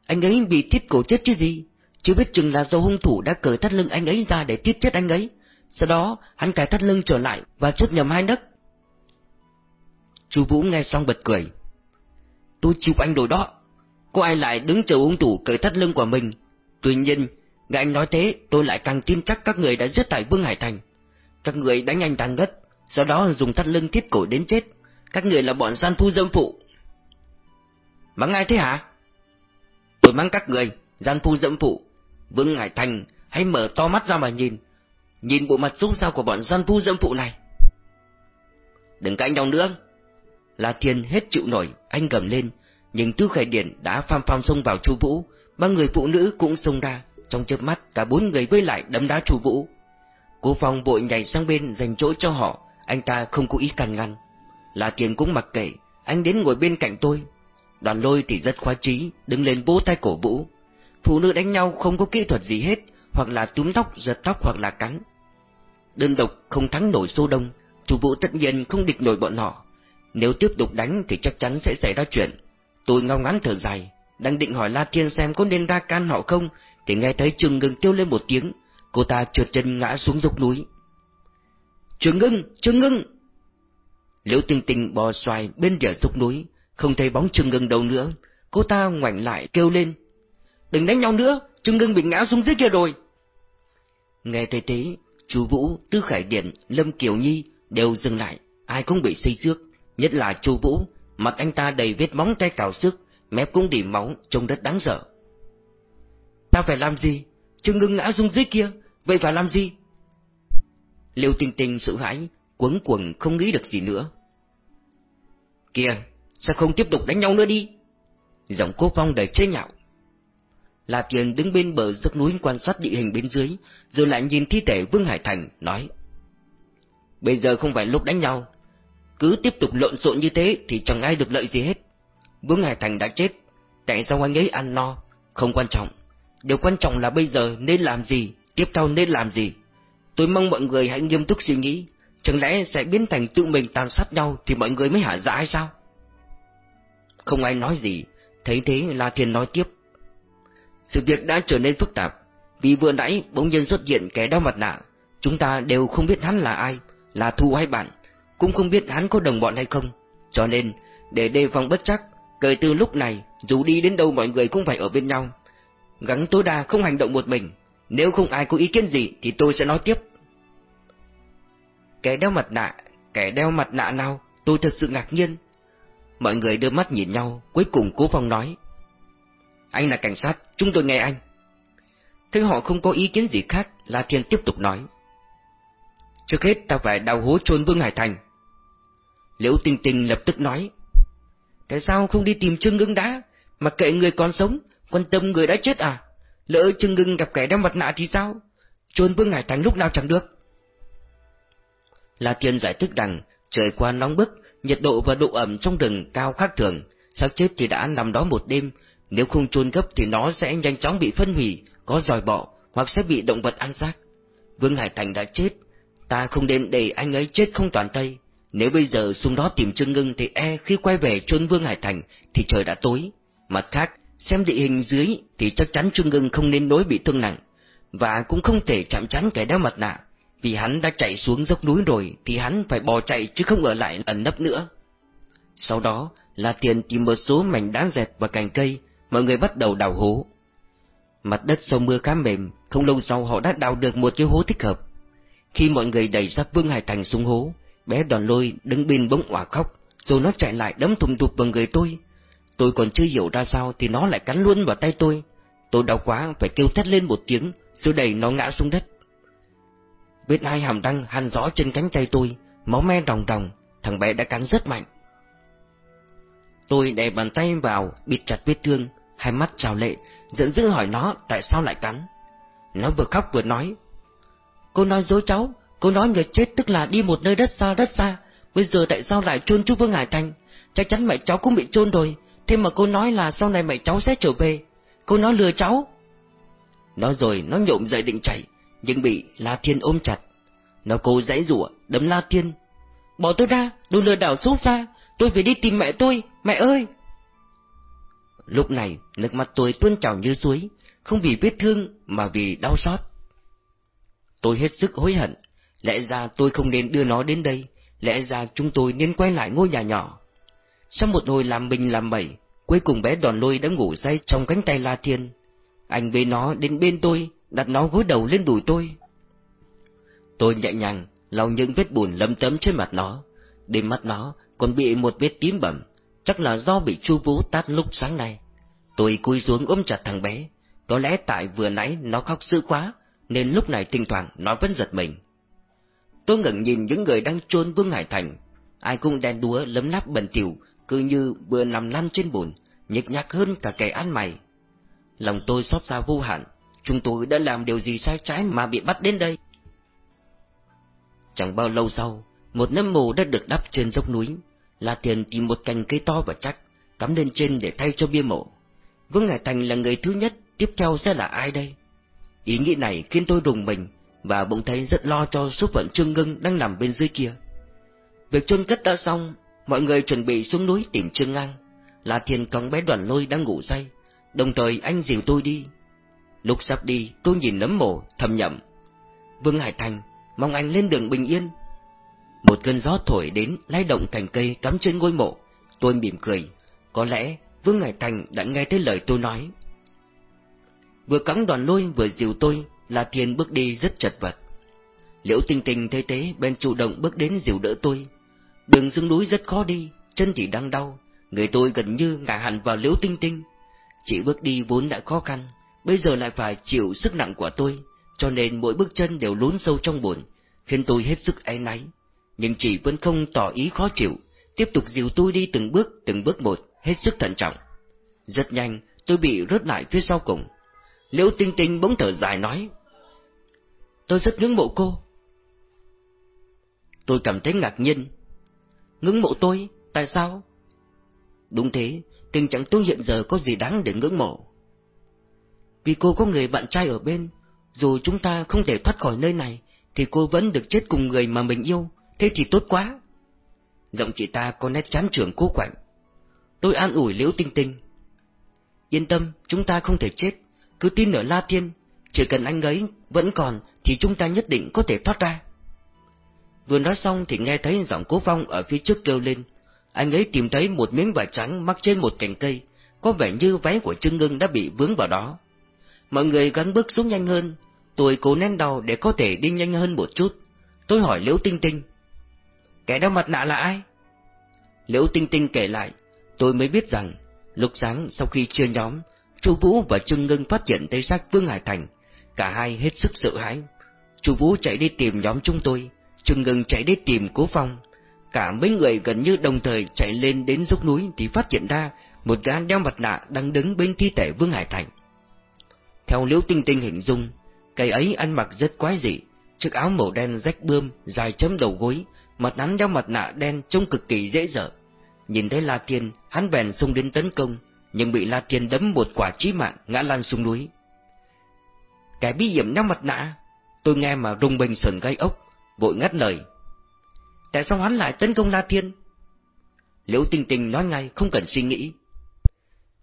anh ấy bị thiết cổ chết chứ gì, chưa biết chừng là do hung thủ đã cởi thắt lưng anh ấy ra để tiết chết anh ấy. Sau đó, hắn cài thắt lưng trở lại và chốt nhầm hai nấc. Chú Vũ nghe xong bật cười. Tôi chịu anh đổi đó. Có ai lại đứng chờ hung thủ cởi thắt lưng của mình. Tuy nhiên, nghe anh nói thế, tôi lại càng tin chắc các người đã giết tại Vương Hải Thành. Các người đánh anh ta ngất, sau đó dùng thắt lưng thiếp cổ đến chết. Các người là bọn gian phu dâm phụ. Mắng ai thế hả? Tôi mắng các người, gian phu dâm phụ. Vương Hải Thành, hãy mở to mắt ra mà nhìn. Nhìn bộ mặt xấu sao của bọn gian phu dâm phụ này. Đừng cãi nhau nữa. La Thiên hết chịu nổi, anh gầm lên, nhưng Tư Khải Điển đã pham pham xông vào Chu Vũ, ba người phụ nữ cũng xông ra, trong chớp mắt cả bốn người vây lại đấm đá Chu Vũ. Cố Phong vội nhảy sang bên dành chỗ cho họ, anh ta không cố ý can ngăn. La Thiên cũng mặc kệ, anh đến ngồi bên cạnh tôi, Đoàn lôi thì rất khoái trí, đứng lên vỗ tay cổ vũ. Phụ nữ đánh nhau không có kỹ thuật gì hết, hoặc là túm tóc, giật tóc hoặc là cắn. Đơn độc không thắng nổi số đông, chủ vũ tất nhiên không địch nổi bọn họ. Nếu tiếp tục đánh thì chắc chắn sẽ xảy ra chuyện. Tôi ngao ngắn thở dài, đang định hỏi La Thiên xem có nên ra can họ không, thì nghe thấy Trường ngừng kêu lên một tiếng, cô ta trượt chân ngã xuống dốc núi. Trường Ngưng, Trường Ngưng! Liễu Tinh Tinh bò xoài bên rìa dốc núi, không thấy bóng Trường Ngân đâu nữa, cô ta ngoảnh lại kêu lên. Đừng đánh nhau nữa, Trường Ngân bị ngã xuống dưới kia rồi. Nghe thấy thế, chú Vũ, Tư Khải Điện, Lâm Kiều Nhi đều dừng lại, ai cũng bị xây xước, nhất là chú Vũ, mặt anh ta đầy vết móng tay cào sức, mép cũng đỉ máu, trông rất đáng sợ. Ta phải làm gì? Trương Ngân ngã xuống dưới kia, vậy phải làm gì? Liêu Tinh Tinh sợ hãi, quấn quần không nghĩ được gì nữa. Kìa, Sao không tiếp tục đánh nhau nữa đi? Giọng cô Phong đầy chế nhạo. La Tiền đứng bên bờ dốc núi quan sát địa hình bên dưới, rồi lại nhìn thi thể Vương Hải Thành, nói. Bây giờ không phải lúc đánh nhau. Cứ tiếp tục lộn xộn như thế thì chẳng ai được lợi gì hết. Vương Hải Thành đã chết, tại sao anh ấy ăn no? Không quan trọng. Điều quan trọng là bây giờ nên làm gì, tiếp theo nên làm gì. Tôi mong mọi người hãy nghiêm túc suy nghĩ, chẳng lẽ sẽ biến thành tự mình tàn sát nhau thì mọi người mới hả dạ hay sao? Không ai nói gì, thấy thế La Thiên nói tiếp, Sự việc đã trở nên phức tạp, vì vừa nãy bỗng nhiên xuất hiện kẻ đeo mặt nạ, chúng ta đều không biết hắn là ai, là thù hay bạn, cũng không biết hắn có đồng bọn hay không, cho nên, để đề phòng bất chắc, kể từ lúc này, dù đi đến đâu mọi người cũng phải ở bên nhau. Gắng tối đa không hành động một mình, nếu không ai có ý kiến gì thì tôi sẽ nói tiếp. Kẻ đeo mặt nạ, kẻ đeo mặt nạ nào, tôi thật sự ngạc nhiên. Mọi người đưa mắt nhìn nhau, cuối cùng Cố Phong nói. Anh là cảnh sát, chúng tôi nghe anh. Thấy họ không có ý kiến gì khác, La Thiên tiếp tục nói. Trước hết ta phải đào hố chôn Vương Hải Thành. Liễu Tinh Tinh lập tức nói. Tại sao không đi tìm Trương Ngưng đã, mà kệ người còn sống, quan tâm người đã chết à? Lỡ Trương Ngưng gặp kẻ đeo mặt nạ thì sao? Chôn Vương Hải Thành lúc nào chẳng được. La tiên giải thích rằng trời qua nóng bức, nhiệt độ và độ ẩm trong rừng cao khác thường, xác chết thì đã nằm đó một đêm, nếu không chôn gấp thì nó sẽ nhanh chóng bị phân hủy, có dòi bọ, hoặc sẽ bị động vật ăn xác. Vương Hải Thành đã chết, ta không nên để anh ấy chết không toàn tay. Nếu bây giờ xuống đó tìm Trương Ngưng thì e khi quay về chôn Vương Hải Thành thì trời đã tối. Mặt khác, xem địa hình dưới thì chắc chắn Trương Ngưng không nên đối bị thương nặng, và cũng không thể chạm chắn kẻ đeo mặt nạ, vì hắn đã chạy xuống dốc núi rồi thì hắn phải bò chạy chứ không ở lại ẩn nấp nữa. Sau đó là tiền tìm một số mảnh đá dẹt và cành cây, mọi người bắt đầu đào hố. Mặt đất sau mưa khá mềm, không lâu sau họ đã đào được một cái hố thích hợp. Khi mọi người đẩy xác Vương Hải Thành xuống hố, bé đòn lôi đứng bên bỗng òa khóc, rồi nó chạy lại đấm thùng thụp vào người tôi. Tôi còn chưa hiểu ra sao thì nó lại cắn luôn vào tay tôi. Tôi đau quá phải kêu thét lên một tiếng, rồi đẩy nó ngã xuống đất. Vết hai hàm răng hằn rõ trên cánh tay tôi, máu me ròng ròng, thằng bé đã cắn rất mạnh. Tôi đè bàn tay vào, bịt chặt vết thương, hai mắt trào lệ, giận dữ hỏi nó tại sao lại cắn. Nó vừa khóc vừa nói. Cô nói dối cháu, cô nói người chết tức là đi một nơi đất xa đất xa, bây giờ tại sao lại chôn chú Vương Hải Thành? Chắc chắn mẹ cháu cũng bị chôn rồi, thế mà cô nói là sau này mẹ cháu sẽ trở về. Cô nói lừa cháu. Nói rồi nó nhộm dậy định chạy, nhưng bị La Thiên ôm chặt. Nó cố giãy rủa đấm La Thiên. Bỏ tôi ra, đồ lừa đảo xúc ra, tôi phải đi tìm mẹ tôi, mẹ ơi! Lúc này, nước mắt tôi tuôn trào như suối, không vì vết thương mà vì đau xót. Tôi hết sức hối hận, lẽ ra tôi không nên đưa nó đến đây, lẽ ra chúng tôi nên quay lại ngôi nhà nhỏ. Sau một hồi làm bình làm bẩy cuối cùng bé đòn lôi đã ngủ say trong cánh tay La Thiên. Anh bế nó đến bên tôi, đặt nó gối đầu lên đùi tôi. Tôi nhẹ nhàng lau những vết bùn lấm tấm trên mặt nó, đêm mắt nó còn bị một vết tím bầm, chắc là do bị Chu Vũ tát lúc sáng nay. Tôi cúi xuống ôm chặt thằng bé, có lẽ tại vừa nãy nó khóc dữ quá, nên lúc này thỉnh thoảng nó vẫn giật mình. Tôi ngẩng nhìn những người đang chôn Vương Hải Thành, ai cũng đen đúa lấm láp bẩn tiểu cứ như vừa nằm lăn trên bùn, nhịch nhác hơn cả kẻ ăn mày. Lòng tôi xót xa vô hạn, chúng tôi đã làm điều gì sai trái mà bị bắt đến đây? Chẳng bao lâu sau, một nấm mồ đã được đắp trên dốc núi, La Tiền tìm một cành cây to và chắc, cắm lên trên để thay cho bia mộ. Vương Hải Thành là người thứ nhất, tiếp theo sẽ là ai đây? Ý nghĩ này khiến tôi rùng mình, và bỗng thấy rất lo cho số phận Trương Ngân đang nằm bên dưới kia. Việc chôn cất đã xong, mọi người chuẩn bị xuống núi tìm Trương Ngang. là Thiên cõng bé đoàn lôi đang ngủ say, đồng thời anh dìu tôi đi. Lúc sắp đi, tôi nhìn nấm mồ, thầm nhậm. Vương Hải Thành, mong anh lên đường bình yên. Một cơn gió thổi đến, lay động cành cây cắm trên ngôi mộ. Tôi mỉm cười. Có lẽ Vương Hải Thành đã nghe thấy lời tôi nói. Vừa cắn đoàn lôi vừa dìu tôi, là Thiên bước đi rất chật vật. Liễu Tinh Tinh thấy thế bên chủ động bước đến dìu đỡ tôi. Đường xuống núi rất khó đi, chân thì đang đau, người tôi gần như ngã hẳn vào Liễu Tinh Tinh. Chỉ bước đi vốn đã khó khăn, bây giờ lại phải chịu sức nặng của tôi, cho nên mỗi bước chân đều lún sâu trong buồn, khiến tôi hết sức áy náy. Nhưng chị vẫn không tỏ ý khó chịu, tiếp tục dìu tôi đi từng bước, từng bước một, hết sức thận trọng. Rất nhanh, tôi bị rớt lại phía sau cùng. Liễu Tinh Tinh bỗng thở dài nói. Tôi rất ngưỡng mộ cô. Tôi cảm thấy ngạc nhiên. Ngưỡng mộ tôi? Tại sao? Đúng thế, tình trạng tôi hiện giờ có gì đáng để ngưỡng mộ. Vì cô có người bạn trai ở bên, dù chúng ta không thể thoát khỏi nơi này, thì cô vẫn được chết cùng người mà mình yêu, thế thì tốt quá. Giọng chị ta có nét chán trưởng cố quạnh. Tôi an ủi Liễu Tinh Tinh. Yên tâm, chúng ta không thể chết, cứ tin ở La Thiên, chỉ cần anh ấy vẫn còn thì chúng ta nhất định có thể thoát ra. Vừa nói xong thì nghe thấy giọng cố phong ở phía trước kêu lên. Anh ấy tìm thấy một miếng vải trắng mắc trên một cành cây, có vẻ như váy của Trương Ngưng đã bị vướng vào đó. Mọi người gắn bước xuống nhanh hơn, tôi cố nén đau để có thể đi nhanh hơn một chút. Tôi hỏi Liễu Tinh Tinh. Kẻ đeo mặt nạ là ai? Liễu Tinh Tinh kể lại, tôi mới biết rằng, lúc sáng sau khi chia nhóm, Chu Vũ và Trương Ngưng phát hiện thấy xác Vương Hải Thành, cả hai hết sức sợ hãi. Chu Vũ chạy đi tìm nhóm chúng tôi, Trương Ngưng chạy đi tìm Cố Phong. Cả mấy người gần như đồng thời chạy lên đến dốc núi thì phát hiện ra một gã đeo mặt nạ đang đứng bên thi thể Vương Hải Thành. Theo Liễu Tinh Tinh hình dung, cây ấy ăn mặc rất quái dị, chiếc áo màu đen rách bươm, dài chấm đầu gối, mặt hắn đeo mặt nạ đen trông cực kỳ dễ dở. Nhìn thấy La Thiên, hắn bèn xông đến tấn công, nhưng bị La Thiên đấm một quả chí mạng ngã lăn xuống núi. cái bí hiểm đeo mặt nạ, tôi nghe mà rung bình sờn gai ốc, vội ngắt lời. Tại sao hắn lại tấn công La Thiên? Liễu Tình Tình nói ngay không cần suy nghĩ.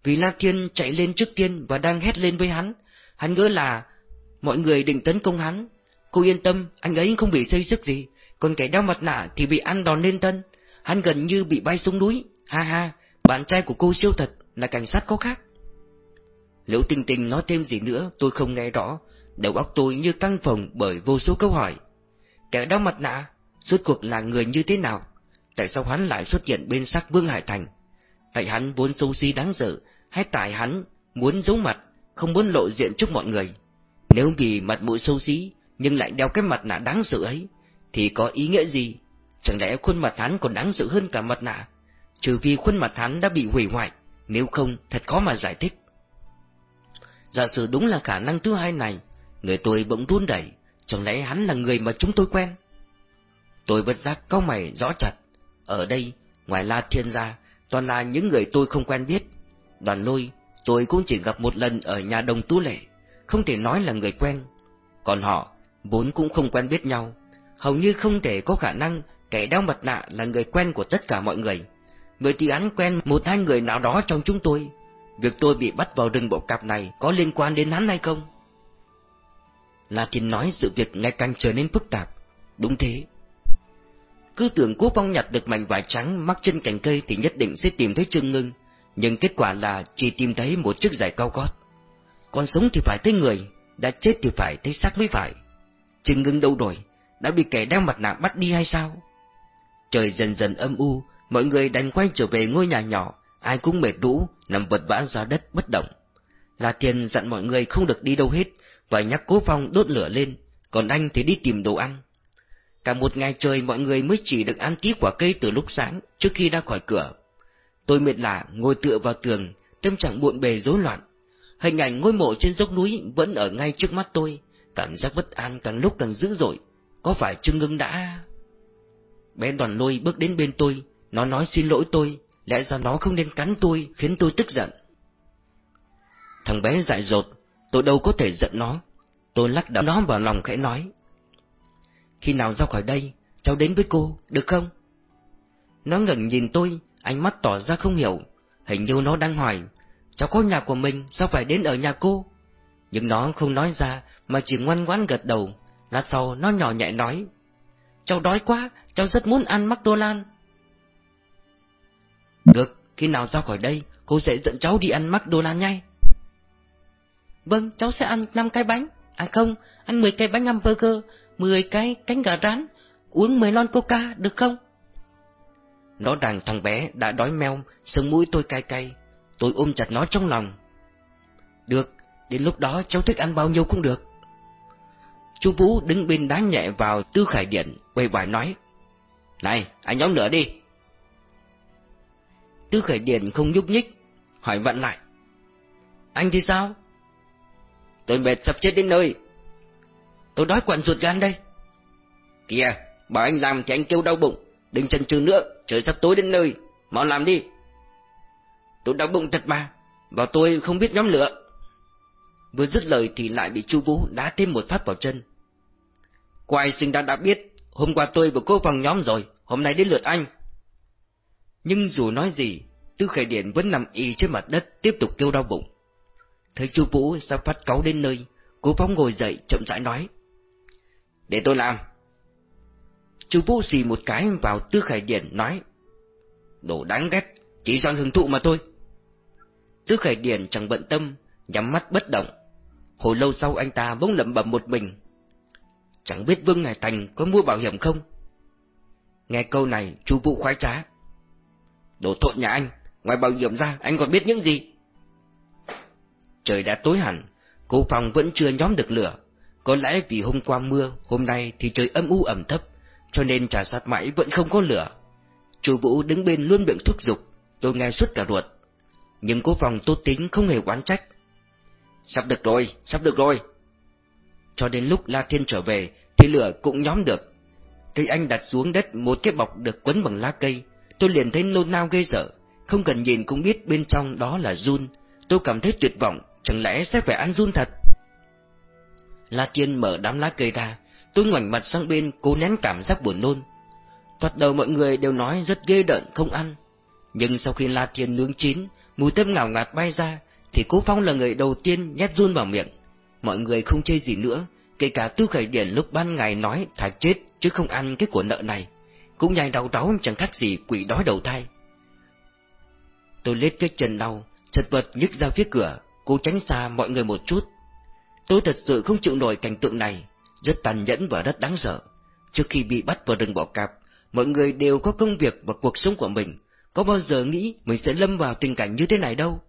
Vì La Thiên chạy lên trước tiên và đang hét lên với hắn, hắn ngỡ là mọi người định tấn công hắn. Cô yên tâm, anh ấy không bị xây sức gì, còn kẻ đeo mặt nạ thì bị ăn đòn lên thân. Hắn gần như bị bay xuống núi, ha ha, bạn trai của cô siêu thật, là cảnh sát có khác. Liễu Tình Tình nói thêm gì nữa tôi không nghe rõ, đầu óc tôi như căng phòng bởi vô số câu hỏi. Kẻ đeo mặt nạ, suốt cuộc là người như thế nào? Tại sao hắn lại xuất hiện bên sắc Vương Hải Thành? Tại hắn vốn xấu xí đáng sợ, hay tại hắn muốn giấu mặt, không muốn lộ diện trước mọi người? Nếu vì mặt mũi xấu xí, nhưng lại đeo cái mặt nạ đáng sợ ấy, thì có ý nghĩa gì? Chẳng lẽ khuôn mặt hắn còn đáng sợ hơn cả mặt nạ? Trừ vì khuôn mặt hắn đã bị hủy hoại, nếu không thật khó mà giải thích. Giả sử đúng là khả năng thứ hai này, người tôi bỗng run đẩy, chẳng lẽ hắn là người mà chúng tôi quen? Tôi bất giác câu mày rõ chặt, ở đây, ngoài La Thiên ra, toàn là những người tôi không quen biết. Đoàn lôi, tôi cũng chỉ gặp một lần ở nhà đồng tú lệ, không thể nói là người quen. Còn họ, vốn cũng không quen biết nhau, hầu như không thể có khả năng kẻ đeo mặt nạ là người quen của tất cả mọi người. Vậy thì hắn quen một hai người nào đó trong chúng tôi. Việc tôi bị bắt vào rừng bộ cạp này có liên quan đến hắn hay không? La Thiên nói sự việc ngày càng trở nên phức tạp. Đúng thế. Cứ tưởng Cố Phong nhặt được mảnh vải trắng mắc trên cành cây thì nhất định sẽ tìm thấy Trương Ngưng, nhưng kết quả là chỉ tìm thấy một chiếc giày cao gót. Còn sống thì phải thấy người, đã chết thì phải thấy xác mới phải. Trương Ngưng đâu rồi, đã bị kẻ đeo mặt nạ bắt đi hay sao? Trời dần dần âm u, mọi người đành quay trở về ngôi nhà nhỏ, ai cũng mệt đũ, nằm vật vã ra đất bất động. La Thiên dặn mọi người không được đi đâu hết, và nhắc Cố Phong đốt lửa lên, còn anh thì đi tìm đồ ăn. Cả một ngày trời mọi người mới chỉ được ăn tí quả cây từ lúc sáng trước khi ra khỏi cửa. Tôi mệt lạ ngồi tựa vào tường, tâm trạng buồn bề rối loạn. Hình ảnh ngôi mộ trên dốc núi vẫn ở ngay trước mắt tôi, cảm giác bất an càng lúc càng dữ dội. Có phải Trương Ngưng đã... Bé đoàn lôi bước đến bên tôi, nó nói xin lỗi tôi, lẽ ra nó không nên cắn tôi, khiến tôi tức giận. Thằng bé dại dột, tôi đâu có thể giận nó. Tôi lắc đầu nó vào lòng khẽ nói. Khi nào ra khỏi đây, cháu đến với cô, được không? Nó ngẩng nhìn tôi, ánh mắt tỏ ra không hiểu, hình như nó đang hỏi, cháu có nhà của mình, sao phải đến ở nhà cô? Nhưng nó không nói ra, mà chỉ ngoan ngoãn gật đầu, lát sau nó nhỏ nhẹ nói, cháu đói quá, cháu rất muốn ăn McDonald's. Được, khi nào ra khỏi đây, cô sẽ dẫn cháu đi ăn McDonald's nhanh. Vâng, cháu sẽ ăn 5 cái bánh. À không, ăn 10 cái bánh hamburger, 10 cái cánh gà rán, uống 10 lon coca, được không? Nó rằng thằng bé đã đói meo, sưng mũi tôi cay cay. Tôi ôm chặt nó trong lòng. Được, đến lúc đó cháu thích ăn bao nhiêu cũng được. Chú Vũ đứng bên đá nhẹ vào tư khải điện, quay bài nói. Này, anh nhóm nữa đi. Tư khởi điện không nhúc nhích, hỏi vặn lại. Anh thì sao? Tôi mệt sắp chết đến nơi. Tôi đói quặn ruột gan đây. Kìa, bảo anh làm thì anh kêu đau bụng, đừng chần chừ nữa, trời sắp tối đến nơi, mau làm đi. Tôi đau bụng thật mà, bảo tôi không biết nhóm lửa. Vừa dứt lời thì lại bị Chu Vũ đá thêm một phát vào chân. Quài sinh đã đã biết, hôm qua tôi vừa cố vào nhóm rồi, hôm nay đến lượt anh. Nhưng dù nói gì, Tư Khải Điện vẫn nằm y trên mặt đất tiếp tục kêu đau bụng. Thấy chu Vũ sắp phát cáu đến nơi, Cố Phong ngồi dậy chậm rãi nói. Để tôi làm. Chu Vũ xì một cái vào Tư Khải Điển nói. Đồ đáng ghét, chỉ do hưởng thụ mà thôi. Tư Khải Điển chẳng bận tâm, nhắm mắt bất động. Hồi lâu sau anh ta bỗng lẩm bẩm một mình. Chẳng biết Vương Ngài Thành có mua bảo hiểm không? Nghe câu này, Chu Vũ khoái trá. Đồ thộn nhà anh, ngoài bảo hiểm ra anh còn biết những gì? Trời đã tối hẳn, cô phòng vẫn chưa nhóm được lửa. Có lẽ vì hôm qua mưa, hôm nay thì trời âm u ẩm thấp, cho nên trà sát mãi vẫn không có lửa. Chú Vũ đứng bên luôn miệng thúc giục, tôi nghe suốt cả ruột. Nhưng cô phòng tốt tính không hề oán trách. Sắp được rồi, sắp được rồi. Cho đến lúc La Thiên trở về, thì lửa cũng nhóm được. Cây anh đặt xuống đất một cái bọc được quấn bằng lá cây, tôi liền thấy nôn nao ghê sợ, không cần nhìn cũng biết bên trong đó là run. Tôi cảm thấy tuyệt vọng, chẳng lẽ sẽ phải ăn run thật? La Thiên mở đám lá cây ra, tôi ngoảnh mặt sang bên cố nén cảm giác buồn nôn. Thoạt đầu mọi người đều nói rất ghê đợn không ăn, nhưng sau khi La Thiên nướng chín, mùi thơm ngào ngạt bay ra, thì Cố Phong là người đầu tiên nhét run vào miệng. Mọi người không chơi gì nữa, kể cả Tư Khởi Điển lúc ban ngày nói thà chết chứ không ăn cái của nợ này, cũng nhai đau đáu chẳng khác gì quỷ đói đầu thai. Tôi lết cái chân đau, chật vật nhức ra phía cửa, cố tránh xa mọi người một chút. Tôi thật sự không chịu nổi cảnh tượng này, rất tàn nhẫn và rất đáng sợ. Trước khi bị bắt vào rừng bỏ cạp, mọi người đều có công việc và cuộc sống của mình, có bao giờ nghĩ mình sẽ lâm vào tình cảnh như thế này đâu.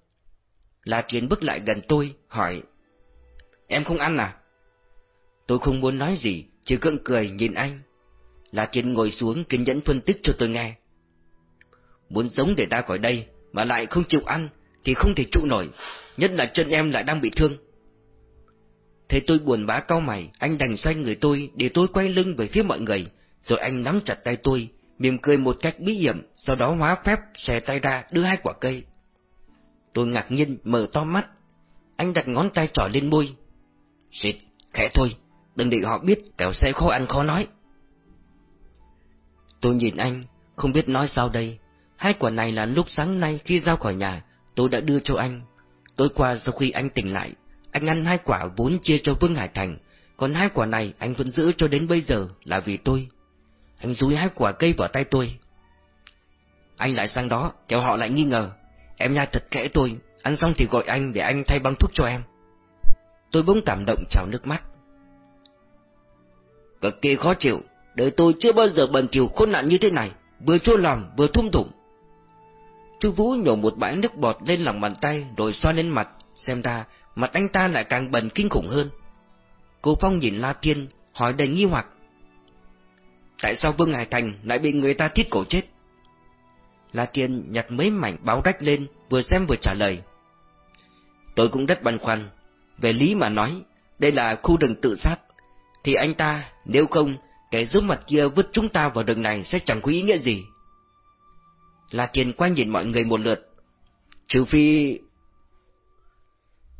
La kiến bước lại gần tôi, hỏi. Em không ăn à? Tôi không muốn nói gì, chỉ gượng cười nhìn anh. La kiến ngồi xuống kiên nhẫn phân tích cho tôi nghe. Muốn sống để ra khỏi đây, mà lại không chịu ăn, thì không thể trụ nổi, nhất là chân em lại đang bị thương. Thấy tôi buồn bã cau mày, anh đành xoay người tôi để tôi quay lưng về phía mọi người, rồi anh nắm chặt tay tôi, mỉm cười một cách bí hiểm, sau đó hóa phép xòe tay ra đưa hai quả cây. Tôi ngạc nhiên mở to mắt, anh đặt ngón tay trỏ lên môi. Xịt, khẽ thôi, đừng để họ biết kẻo sẽ khó ăn khó nói. Tôi nhìn anh, không biết nói sao đây. Hai quả này là lúc sáng nay khi ra khỏi nhà, tôi đã đưa cho anh. Tối qua sau khi anh tỉnh lại, anh ăn hai quả vốn chia cho Vương Hải Thành, còn hai quả này anh vẫn giữ cho đến bây giờ là vì tôi. Anh dúi hai quả cây vào tay tôi. Anh lại sang đó, kéo họ lại nghi ngờ. Em nhai thật kẽ tôi, ăn xong thì gọi anh để anh thay băng thuốc cho em. Tôi bỗng cảm động trào nước mắt. Cực kỳ khó chịu, đời tôi chưa bao giờ bần thiểu khốn nạn như thế này, vừa chua lòng vừa thung thủng. Chu Vũ nhổ một bãi nước bọt lên lòng bàn tay rồi xoa lên mặt, xem ra mặt anh ta lại càng bẩn kinh khủng hơn. Cô Phong nhìn La Thiên, hỏi đầy nghi hoặc. Tại sao Vương Hải Thành lại bị người ta thiết cổ chết? La Thiên nhặt mấy mảnh báo rách lên, vừa xem vừa trả lời. Tôi cũng rất băn khoăn. Về lý mà nói, đây là khu rừng tự sát. Thì anh ta, nếu không, kẻ giúp mặt kia vứt chúng ta vào rừng này sẽ chẳng có ý nghĩa gì. La Thiên quay nhìn mọi người một lượt. Trừ phi...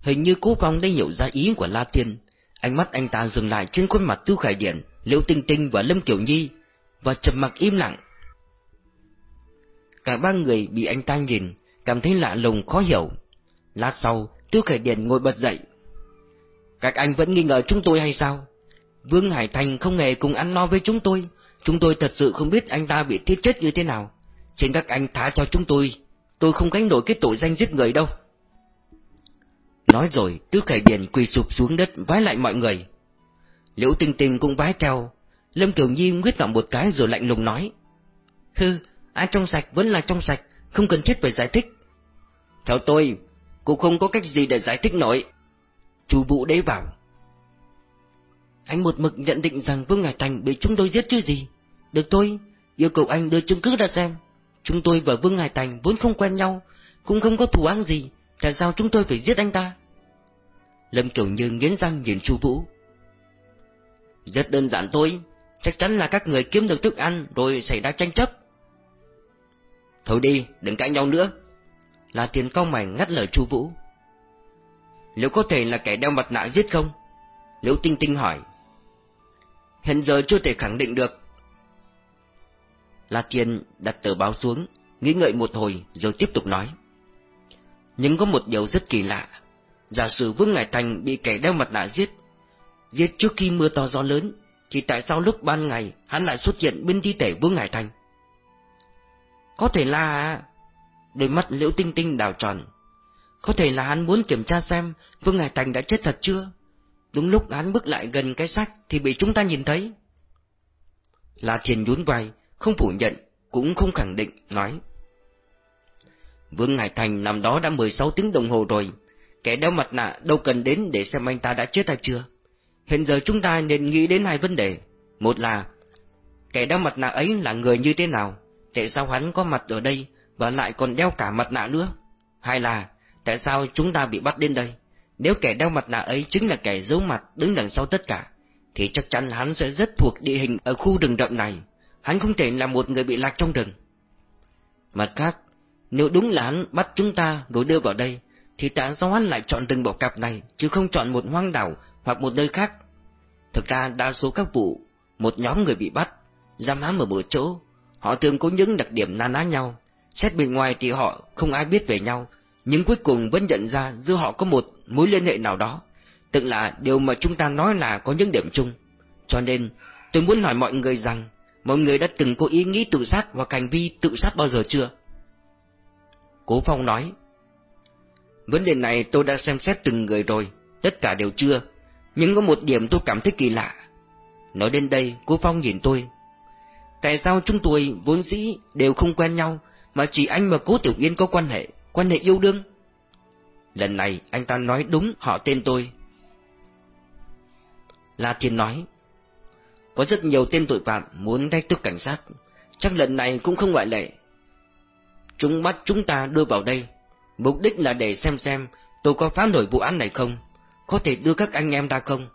Hình như cố Phong đã hiểu ra ý của La Thiên. Ánh mắt anh ta dừng lại trên khuôn mặt Tư Khải Điển, Liễu Tinh Tinh và Lâm Kiểu Nhi, và trầm mặc im lặng. Cả ba người bị anh ta nhìn, cảm thấy lạ lùng khó hiểu. Lát sau, Tư Khải Điển ngồi bật dậy. Các anh vẫn nghi ngờ chúng tôi hay sao? Vương Hải Thành không hề cùng ăn no với chúng tôi, chúng tôi thật sự không biết anh ta bị thiết chết như thế nào. Xin các anh tha cho chúng tôi, tôi không gánh nổi cái tội danh giết người đâu. Nói rồi, tứ Khải điền quỳ sụp xuống đất vái lại mọi người. Liễu Tinh Tinh cũng vái theo, Lâm Kiều Nhi nguyết giọng một cái rồi lạnh lùng nói. Hư, ai trong sạch vẫn là trong sạch, không cần thiết phải giải thích. Theo tôi, cũng không có cách gì để giải thích nổi. Chú Vũ đế bảo. Anh một mực nhận định rằng Vương ngải Thành bị chúng tôi giết chứ gì. Được thôi, yêu cầu anh đưa chứng cứ ra xem. Chúng tôi và Vương Hải Thành vốn không quen nhau, cũng không có thù án gì, tại sao chúng tôi phải giết anh ta? Lâm Kiều Như nghiến răng nhìn Chu Vũ. Rất đơn giản thôi, chắc chắn là các người kiếm được thức ăn rồi xảy ra tranh chấp. Thôi đi, đừng cãi nhau nữa. Là tiền cao mày ngắt lời Chu Vũ. Liệu có thể là kẻ đeo mặt nạ giết không? Liễu Tinh Tinh hỏi. Hiện giờ chưa thể khẳng định được. La Thiên đặt tờ báo xuống, nghĩ ngợi một hồi rồi tiếp tục nói. Nhưng có một điều rất kỳ lạ. giả sử Vương Ngải Thành bị kẻ đeo mặt nạ giết, giết trước khi mưa to gió lớn, thì tại sao lúc ban ngày hắn lại xuất hiện bên thi thể Vương Ngải Thành? Có thể là... Đôi mắt Liễu Tinh Tinh đào tròn. Có thể là hắn muốn kiểm tra xem Vương Ngải Thành đã chết thật chưa? Đúng lúc hắn bước lại gần cái xác thì bị chúng ta nhìn thấy. La Thiên nhún vai, không phủ nhận, cũng không khẳng định, nói. Vương Hải Thành nằm đó đã 16 tiếng đồng hồ rồi, kẻ đeo mặt nạ đâu cần đến để xem anh ta đã chết hay chưa. Hiện giờ chúng ta nên nghĩ đến hai vấn đề. Một là, kẻ đeo mặt nạ ấy là người như thế nào? Tại sao hắn có mặt ở đây và lại còn đeo cả mặt nạ nữa? Hai là, tại sao chúng ta bị bắt đến đây? Nếu kẻ đeo mặt nạ ấy chính là kẻ giấu mặt đứng đằng sau tất cả, thì chắc chắn hắn sẽ rất thuộc địa hình ở khu rừng rậm này. Hắn không thể là một người bị lạc trong rừng. Mặt khác, nếu đúng là hắn bắt chúng ta rồi đưa vào đây, thì tại sao hắn lại chọn rừng bỏ cạp này, chứ không chọn một hoang đảo hoặc một nơi khác? Thực ra đa số các vụ, một nhóm người bị bắt, giam hãm ở một chỗ, họ thường có những đặc điểm na ná nhau. Xét bên ngoài thì họ không ai biết về nhau, nhưng cuối cùng vẫn nhận ra giữa họ có một mối liên hệ nào đó, tức là điều mà chúng ta nói là có những điểm chung. Cho nên, tôi muốn hỏi mọi người rằng, mọi người đã từng có ý nghĩ tự sát và hành vi tự sát bao giờ chưa? Cố Phong nói, Vấn đề này tôi đã xem xét từng người rồi, tất cả đều chưa, nhưng có một điểm tôi cảm thấy kỳ lạ. Nói đến đây, Cố Phong nhìn tôi. Tại sao chúng tôi vốn dĩ đều không quen nhau, mà chỉ anh và Cố Tiểu Yên có quan hệ, quan hệ yêu đương? Lần này anh ta nói đúng họ tên tôi. La Thiên nói, có rất nhiều tên tội phạm muốn thách thức cảnh sát, chắc lần này cũng không ngoại lệ. Chúng bắt chúng ta đưa vào đây, mục đích là để xem xem tôi có phá nổi vụ án này không, có thể đưa các anh em ra không,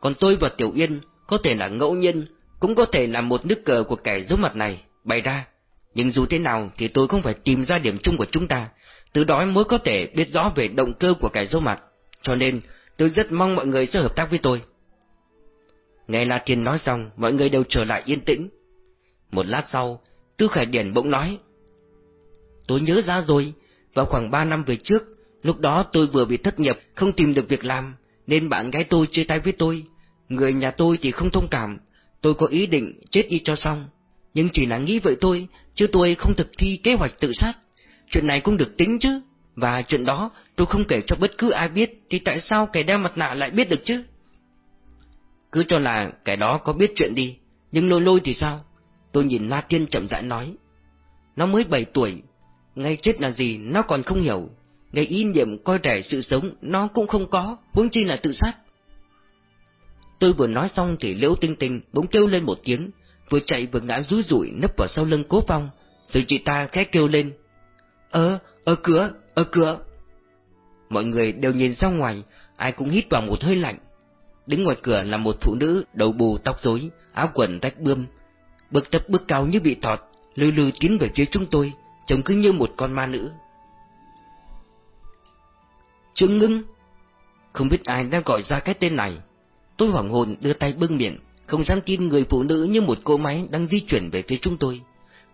còn tôi và Tiểu Yên có thể là ngẫu nhiên, cũng có thể là một nước cờ của kẻ giấu mặt này. Bày ra, nhưng dù thế nào thì tôi không phải tìm ra điểm chung của chúng ta, từ đó mới có thể biết rõ về động cơ của kẻ giấu mặt, cho nên tôi rất mong mọi người sẽ hợp tác với tôi. Nghe La Thiên nói xong, mọi người đều trở lại yên tĩnh. Một lát sau, Tư Khải Điển bỗng nói. Tôi nhớ ra rồi, vào khoảng ba năm về trước, lúc đó tôi vừa bị thất nghiệp, không tìm được việc làm, nên bạn gái tôi chia tay với tôi. Người nhà tôi thì không thông cảm, tôi có ý định chết đi cho xong. Nhưng chỉ là nghĩ vậy thôi, chứ tôi không thực thi kế hoạch tự sát. Chuyện này cũng được tính chứ, và chuyện đó tôi không kể cho bất cứ ai biết, thì tại sao kẻ đeo mặt nạ lại biết được chứ? Cứ cho là kẻ đó có biết chuyện đi, nhưng lôi lôi thì sao? Tôi nhìn La Tiên chậm rãi nói. Nó mới bảy tuổi, ngay chết là gì nó còn không hiểu, ngay ý niệm coi rẻ sự sống nó cũng không có, huống chi là tự sát. Tôi vừa nói xong thì Liễu Tinh Tinh bỗng kêu lên một tiếng, vừa chạy vừa ngã rúi rủi nấp vào sau lưng cố phong, rồi chị ta khẽ kêu lên. Ờ, ở cửa, ở cửa. Mọi người đều nhìn ra ngoài, ai cũng hít vào một hơi lạnh. Đứng ngoài cửa là một phụ nữ đầu bù tóc rối, áo quần rách bươm, bước tập bước cao như bị thọt, lư lư tiến về phía chúng tôi, trông cứ như một con ma nữ. Trương Ngưng Không biết ai đang gọi ra cái tên này. Tôi hoảng hồn đưa tay bưng miệng, không dám tin người phụ nữ như một cô máy đang di chuyển về phía chúng tôi.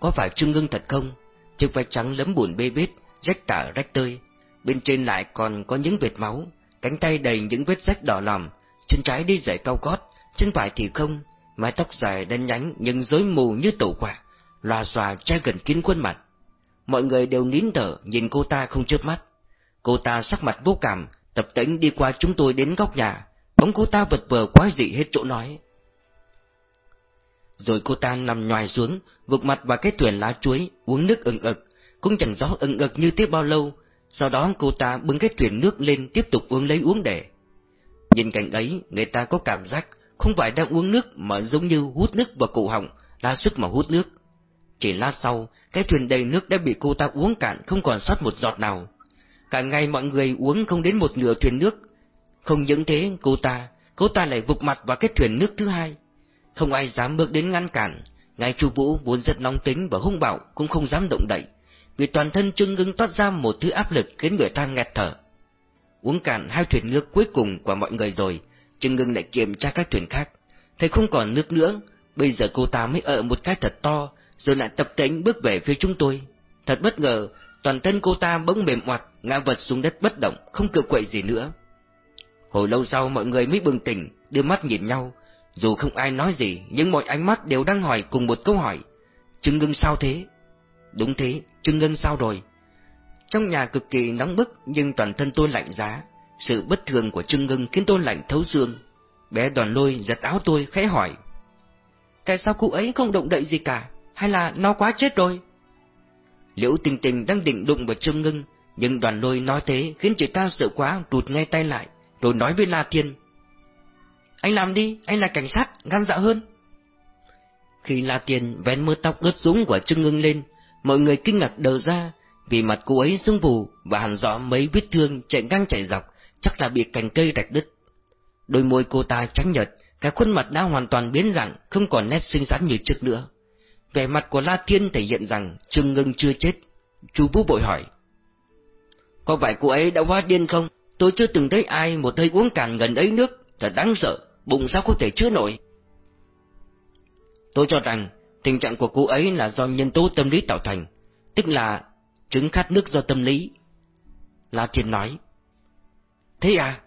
Có phải Trương Ngưng thật không? Chiếc váy trắng lấm bùn bê bết, rách tả rách tơi. Bên trên lại còn có những vệt máu, cánh tay đầy những vết rách đỏ lòm, chân trái đi giày cao gót, chân phải thì không, mái tóc dài đen nhánh nhưng rối mù như tổ quả, loà xòa che gần kín khuôn mặt. Mọi người đều nín thở nhìn cô ta không chớp mắt. Cô ta sắc mặt vô cảm, tập tễnh đi qua chúng tôi đến góc nhà, bóng cô ta vật vờ quá dị hết chỗ nói. Rồi cô ta nằm nhòi xuống, vực mặt vào cái thuyền lá chuối, uống nước ừng ực, cũng chẳng rõ ừng ực như thế bao lâu. Sau đó cô ta bưng cái thuyền nước lên tiếp tục uống lấy uống để. Nhìn cảnh ấy, người ta có cảm giác không phải đang uống nước mà giống như hút nước vào cổ họng, ra sức mà hút nước. Chỉ lát sau, cái thuyền đầy nước đã bị cô ta uống cạn không còn sót một giọt nào. Cả ngày mọi người uống không đến một nửa thuyền nước. Không những thế, cô ta, cô ta lại vụt mặt vào cái thuyền nước thứ hai. Không ai dám bước đến ngăn cản, ngay chu Vũ vốn rất nóng tính và hung bạo cũng không dám động đậy, vì toàn thân Trương Ngưng toát ra một thứ áp lực khiến người ta nghẹt thở. Uống cạn hai thuyền nước cuối cùng của mọi người rồi, Trương Ngưng lại kiểm tra các thuyền khác, thấy không còn nước nữa, bây giờ cô ta mới ở một cái thật to, rồi lại tập tễnh bước về phía chúng tôi. Thật bất ngờ, toàn thân cô ta bỗng mềm oặt, ngã vật xuống đất bất động, không cự quậy gì nữa. Hồi lâu sau mọi người mới bừng tỉnh, đưa mắt nhìn nhau. Dù không ai nói gì, nhưng mọi ánh mắt đều đang hỏi cùng một câu hỏi. Trương Ngân sao thế? Đúng thế, Trương Ngân sao rồi? Trong nhà cực kỳ nóng bức nhưng toàn thân tôi lạnh giá. Sự bất thường của Trương Ngân khiến tôi lạnh thấu xương. Bé đoàn lôi giật áo tôi khẽ hỏi. Tại sao cụ ấy không động đậy gì cả? Hay là nó quá chết rồi? Liễu tình tình đang định đụng vào Trương Ngân, nhưng đoàn lôi nói thế khiến chị ta sợ quá rụt ngay tay lại, rồi nói với La Thiên. Anh làm đi, anh là cảnh sát, gan dạ hơn. Khi La Thiên vén mưa tóc ướt sũng của Trương Ngân lên, mọi người kinh ngạc đờ ra, vì mặt cô ấy sưng phù và hẳn rõ mấy vết thương chạy ngang chạy dọc, chắc là bị cành cây rạch đứt. Đôi môi cô ta trắng nhợt, cái khuôn mặt đã hoàn toàn biến dạng, không còn nét xinh xắn như trước nữa. Vẻ mặt của La Thiên thể hiện rằng Trương Ngân chưa chết. Chú Vũ bội hỏi. Có phải cô ấy đã hóa điên không? Tôi chưa từng thấy ai một hơi uống cạn gần ấy nước, thật đáng sợ, bụng sao có thể chứa nổi. Tôi cho rằng tình trạng của cô ấy là do nhân tố tâm lý tạo thành, tức là chứng khát nước do tâm lý. La Thiên nói. Thế à?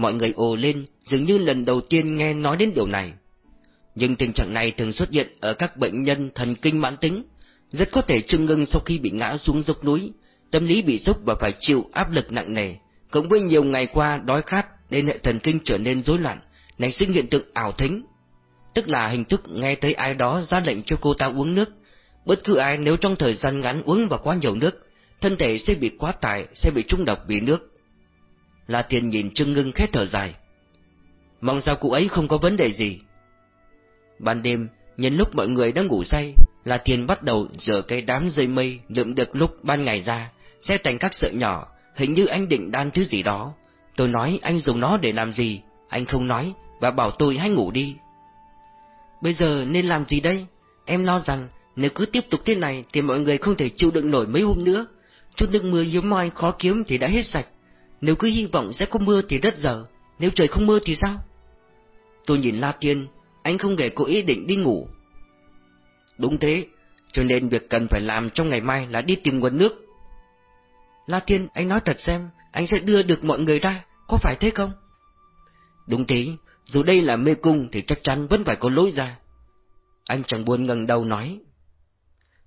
Mọi người ồ lên, dường như lần đầu tiên nghe nói đến điều này. Nhưng tình trạng này thường xuất hiện ở các bệnh nhân thần kinh mãn tính, rất có thể trưng ngưng sau khi bị ngã xuống dốc núi, tâm lý bị sốc và phải chịu áp lực nặng nề, cộng với nhiều ngày qua đói khát nên hệ thần kinh trở nên rối loạn, nảy sinh hiện tượng ảo thính. Tức là hình thức nghe thấy ai đó ra lệnh cho cô ta uống nước, bất cứ ai nếu trong thời gian ngắn uống vào quá nhiều nước, thân thể sẽ bị quá tải, sẽ bị trung độc vì nước. La Tiền nhìn Trương Ngưng khét thở dài. Mong sao cụ ấy không có vấn đề gì. Ban đêm, nhân lúc mọi người đang ngủ say, La Tiền bắt đầu dở cái đám dây mây lượm được lúc ban ngày ra, xe thành các sợi nhỏ, hình như anh định đan thứ gì đó. Tôi nói anh dùng nó để làm gì, anh không nói, và bảo tôi hãy ngủ đi. Bây giờ nên làm gì đây? Em lo rằng nếu cứ tiếp tục thế này thì mọi người không thể chịu đựng nổi mấy hôm nữa. Chút nước mưa hiếm moi khó kiếm thì đã hết sạch. Nếu cứ hy vọng sẽ có mưa thì đất dở, nếu trời không mưa thì sao? Tôi nhìn La Tiên, anh không hề có ý định đi ngủ. Đúng thế, cho nên việc cần phải làm trong ngày mai là đi tìm nguồn nước. La Tiên, anh nói thật xem, anh sẽ đưa được mọi người ra, có phải thế không? Đúng thế, dù đây là mê cung thì chắc chắn vẫn phải có lối ra. Anh chẳng buồn ngẩng đầu nói.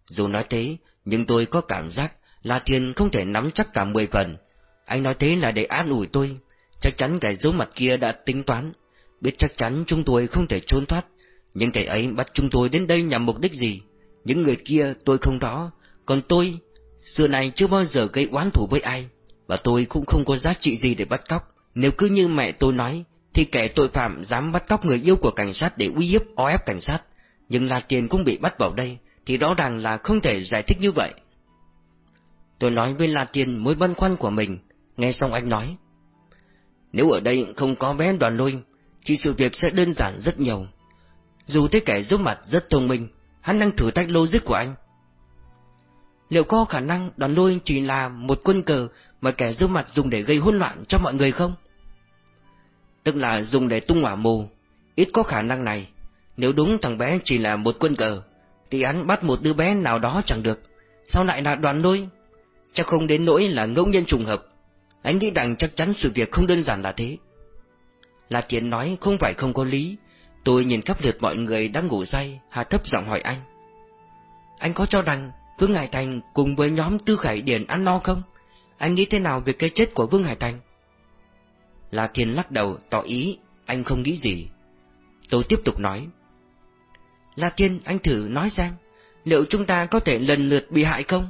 Dù nói thế, nhưng tôi có cảm giác La Thiên không thể nắm chắc cả mười phần. Anh nói thế là để an ủi tôi. Chắc chắn cái dấu mặt kia đã tính toán. Biết chắc chắn chúng tôi không thể trốn thoát. Nhưng kẻ ấy bắt chúng tôi đến đây nhằm mục đích gì? Những người kia tôi không rõ. Còn tôi, xưa này chưa bao giờ gây oán thù với ai. Và tôi cũng không có giá trị gì để bắt cóc. Nếu cứ như mẹ tôi nói, thì kẻ tội phạm dám bắt cóc người yêu của cảnh sát để uy hiếp o ép cảnh sát. Nhưng là tiền cũng bị bắt vào đây, thì rõ ràng là không thể giải thích như vậy. Tôi nói với La Tiên mối băn khoăn của mình, nghe xong anh nói. Nếu ở đây không có bé đoàn lôi, thì sự việc sẽ đơn giản rất nhiều. Dù thế kẻ giúp mặt rất thông minh, hắn đang thử thách logic của anh. Liệu có khả năng đoàn lôi chỉ là một quân cờ mà kẻ giúp mặt dùng để gây hỗn loạn cho mọi người không? Tức là dùng để tung hỏa mù, ít có khả năng này. Nếu đúng thằng bé chỉ là một quân cờ, thì hắn bắt một đứa bé nào đó chẳng được. Sao lại là đoàn đôi? Chắc không đến nỗi là ngẫu nhiên trùng hợp. Anh nghĩ rằng chắc chắn sự việc không đơn giản là thế. Là Thiện nói không phải không có lý. Tôi nhìn khắp lượt mọi người đang ngủ say, hạ thấp giọng hỏi anh. Anh có cho rằng Vương Hải Thành cùng với nhóm Tư Khải Điển ăn no không? Anh nghĩ thế nào về cái chết của Vương Hải Thành? La Thiên lắc đầu tỏ ý, anh không nghĩ gì. Tôi tiếp tục nói. La Thiên, anh thử nói xem, liệu chúng ta có thể lần lượt bị hại không?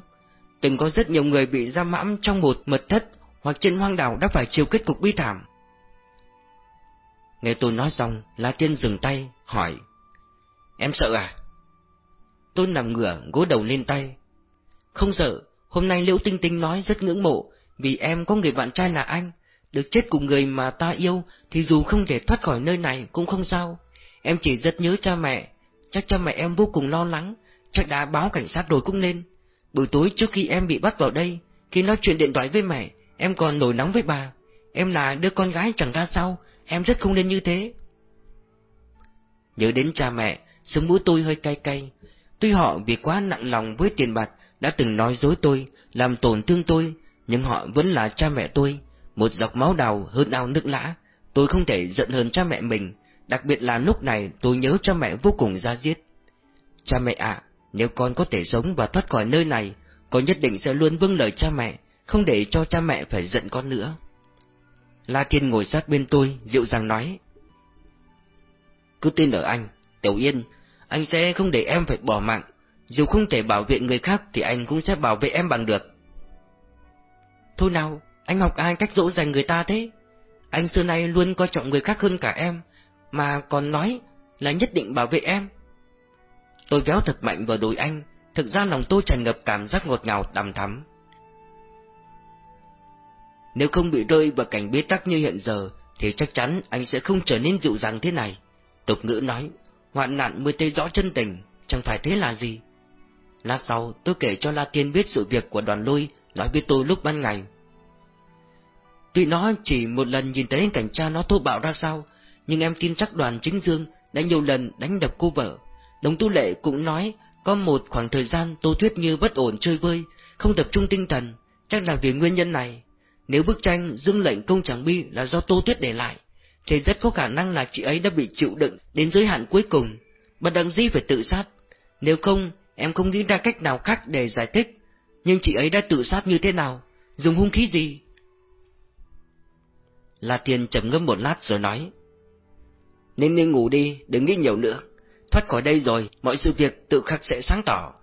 Từng có rất nhiều người bị giam mãm trong một mật thất hoặc trên hoang đảo đã phải chịu kết cục bi thảm. Nghe tôi nói xong, La Thiên dừng tay, hỏi. Em sợ à? Tôi nằm ngửa, gối đầu lên tay. Không sợ, hôm nay Liễu Tinh Tinh nói rất ngưỡng mộ, vì em có người bạn trai là anh, được chết cùng người mà ta yêu thì dù không thể thoát khỏi nơi này cũng không sao. Em chỉ rất nhớ cha mẹ, chắc cha mẹ em vô cùng lo lắng, chắc đã báo cảnh sát rồi cũng nên. Buổi tối trước khi em bị bắt vào đây, khi nói chuyện điện thoại với mẹ, em còn nổi nóng với bà. Em là đứa con gái chẳng ra sao, em rất không nên như thế. Nhớ đến cha mẹ, sống mũi tôi hơi cay cay. Tuy họ vì quá nặng lòng với tiền bạc đã từng nói dối tôi, làm tổn thương tôi, nhưng họ vẫn là cha mẹ tôi, một giọt máu đào hơn ao nước lã, Tôi không thể giận hơn cha mẹ mình, đặc biệt là lúc này tôi nhớ cha mẹ vô cùng ra diết. Cha mẹ ạ, nếu con có thể sống và thoát khỏi nơi này, con nhất định sẽ luôn vâng lời cha mẹ, không để cho cha mẹ phải giận con nữa. La Thiên ngồi sát bên tôi, dịu dàng nói. Cứ tin ở anh, Tiểu Yên, anh sẽ không để em phải bỏ mạng, dù không thể bảo vệ người khác thì anh cũng sẽ bảo vệ em bằng được. Thôi nào, anh học ai cách dỗ dành người ta thế? Anh xưa nay luôn coi trọng người khác hơn cả em, mà còn nói là nhất định bảo vệ em. Tôi véo thật mạnh vào đùi anh, thực ra lòng tôi tràn ngập cảm giác ngọt ngào đầm thắm. Nếu không bị rơi vào cảnh bế tắc như hiện giờ, thì chắc chắn anh sẽ không trở nên dịu dàng thế này. Tục ngữ nói, hoạn nạn mới thấy rõ chân tình, chẳng phải thế là gì. Lát sau, tôi kể cho La Tiên biết sự việc của đoàn lôi, nói với tôi lúc ban ngày. Tuy nó chỉ một lần nhìn thấy cảnh cha nó thô bạo ra sao, nhưng em tin chắc đoàn chính dương đã nhiều lần đánh đập cô vợ. Đồng tu lệ cũng nói, có một khoảng thời gian Tô Thuyết như bất ổn chơi vơi, không tập trung tinh thần, chắc là vì nguyên nhân này. Nếu bức tranh dương lệnh công chẳng bi là do Tô Tuyết để lại, thì rất có khả năng là chị ấy đã bị chịu đựng đến giới hạn cuối cùng, bất đăng dĩ phải tự sát. Nếu không, em không nghĩ ra cách nào khác để giải thích. Nhưng chị ấy đã tự sát như thế nào? Dùng hung khí gì? La tiền trầm ngâm một lát rồi nói. Nên nên ngủ đi, đừng nghĩ nhiều nữa. Thoát khỏi đây rồi, mọi sự việc tự khắc sẽ sáng tỏ.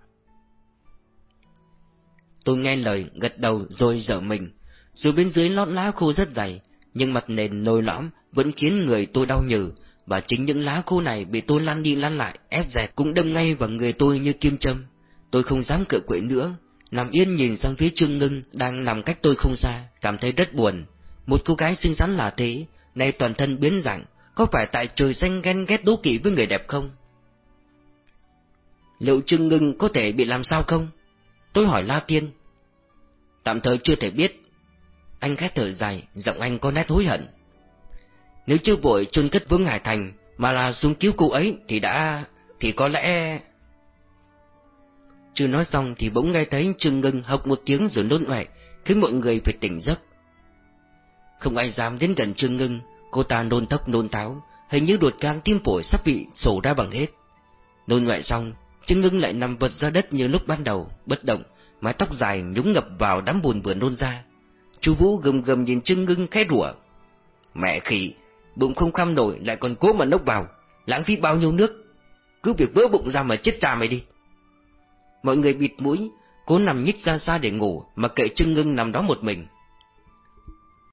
Tôi nghe lời, gật đầu rồi dở mình. Dù bên dưới lót lá khô rất dày, nhưng mặt nền nồi lõm vẫn khiến người tôi đau nhừ, và chính những lá khô này bị tôi lăn đi lăn lại, ép dẹt cũng đâm ngay vào người tôi như kim châm. Tôi không dám cựa quậy nữa, nằm yên nhìn sang phía Trương Ngưng đang nằm cách tôi không xa, cảm thấy rất buồn. Một cô gái xinh xắn là thế, nay toàn thân biến dạng, có phải tại trời xanh ghen ghét đố kỵ với người đẹp không? Liệu Trương Ngưng có thể bị làm sao không? Tôi hỏi La Tiên. Tạm thời chưa thể biết. Anh khét thở dài, giọng anh có nét hối hận. Nếu chưa vội chôn cất Vương Hải Thành, mà là xuống cứu cô ấy thì đã... thì có lẽ... Chưa nói xong thì bỗng nghe thấy Trương Ngưng học một tiếng rồi nôn ngoại, khiến mọi người phải tỉnh giấc. Không ai dám đến gần Trương Ngưng cô ta nôn thốc nôn táo, hình như đột gan tim phổi sắp bị sổ ra bằng hết. Nôn ngoại xong, Trương ngưng lại nằm vật ra đất như lúc ban đầu, bất động, mái tóc dài nhúng ngập vào đám bùn vừa nôn ra. Chú Vũ gầm gầm nhìn Trương ngưng khẽ rủa. Mẹ khỉ, bụng không khăm nổi lại còn cố mà nốc vào, lãng phí bao nhiêu nước. Cứ việc vỡ bụng ra mà chết cha mày đi. Mọi người bịt mũi, cố nằm nhích ra xa để ngủ, mà kệ Trương ngưng nằm đó một mình.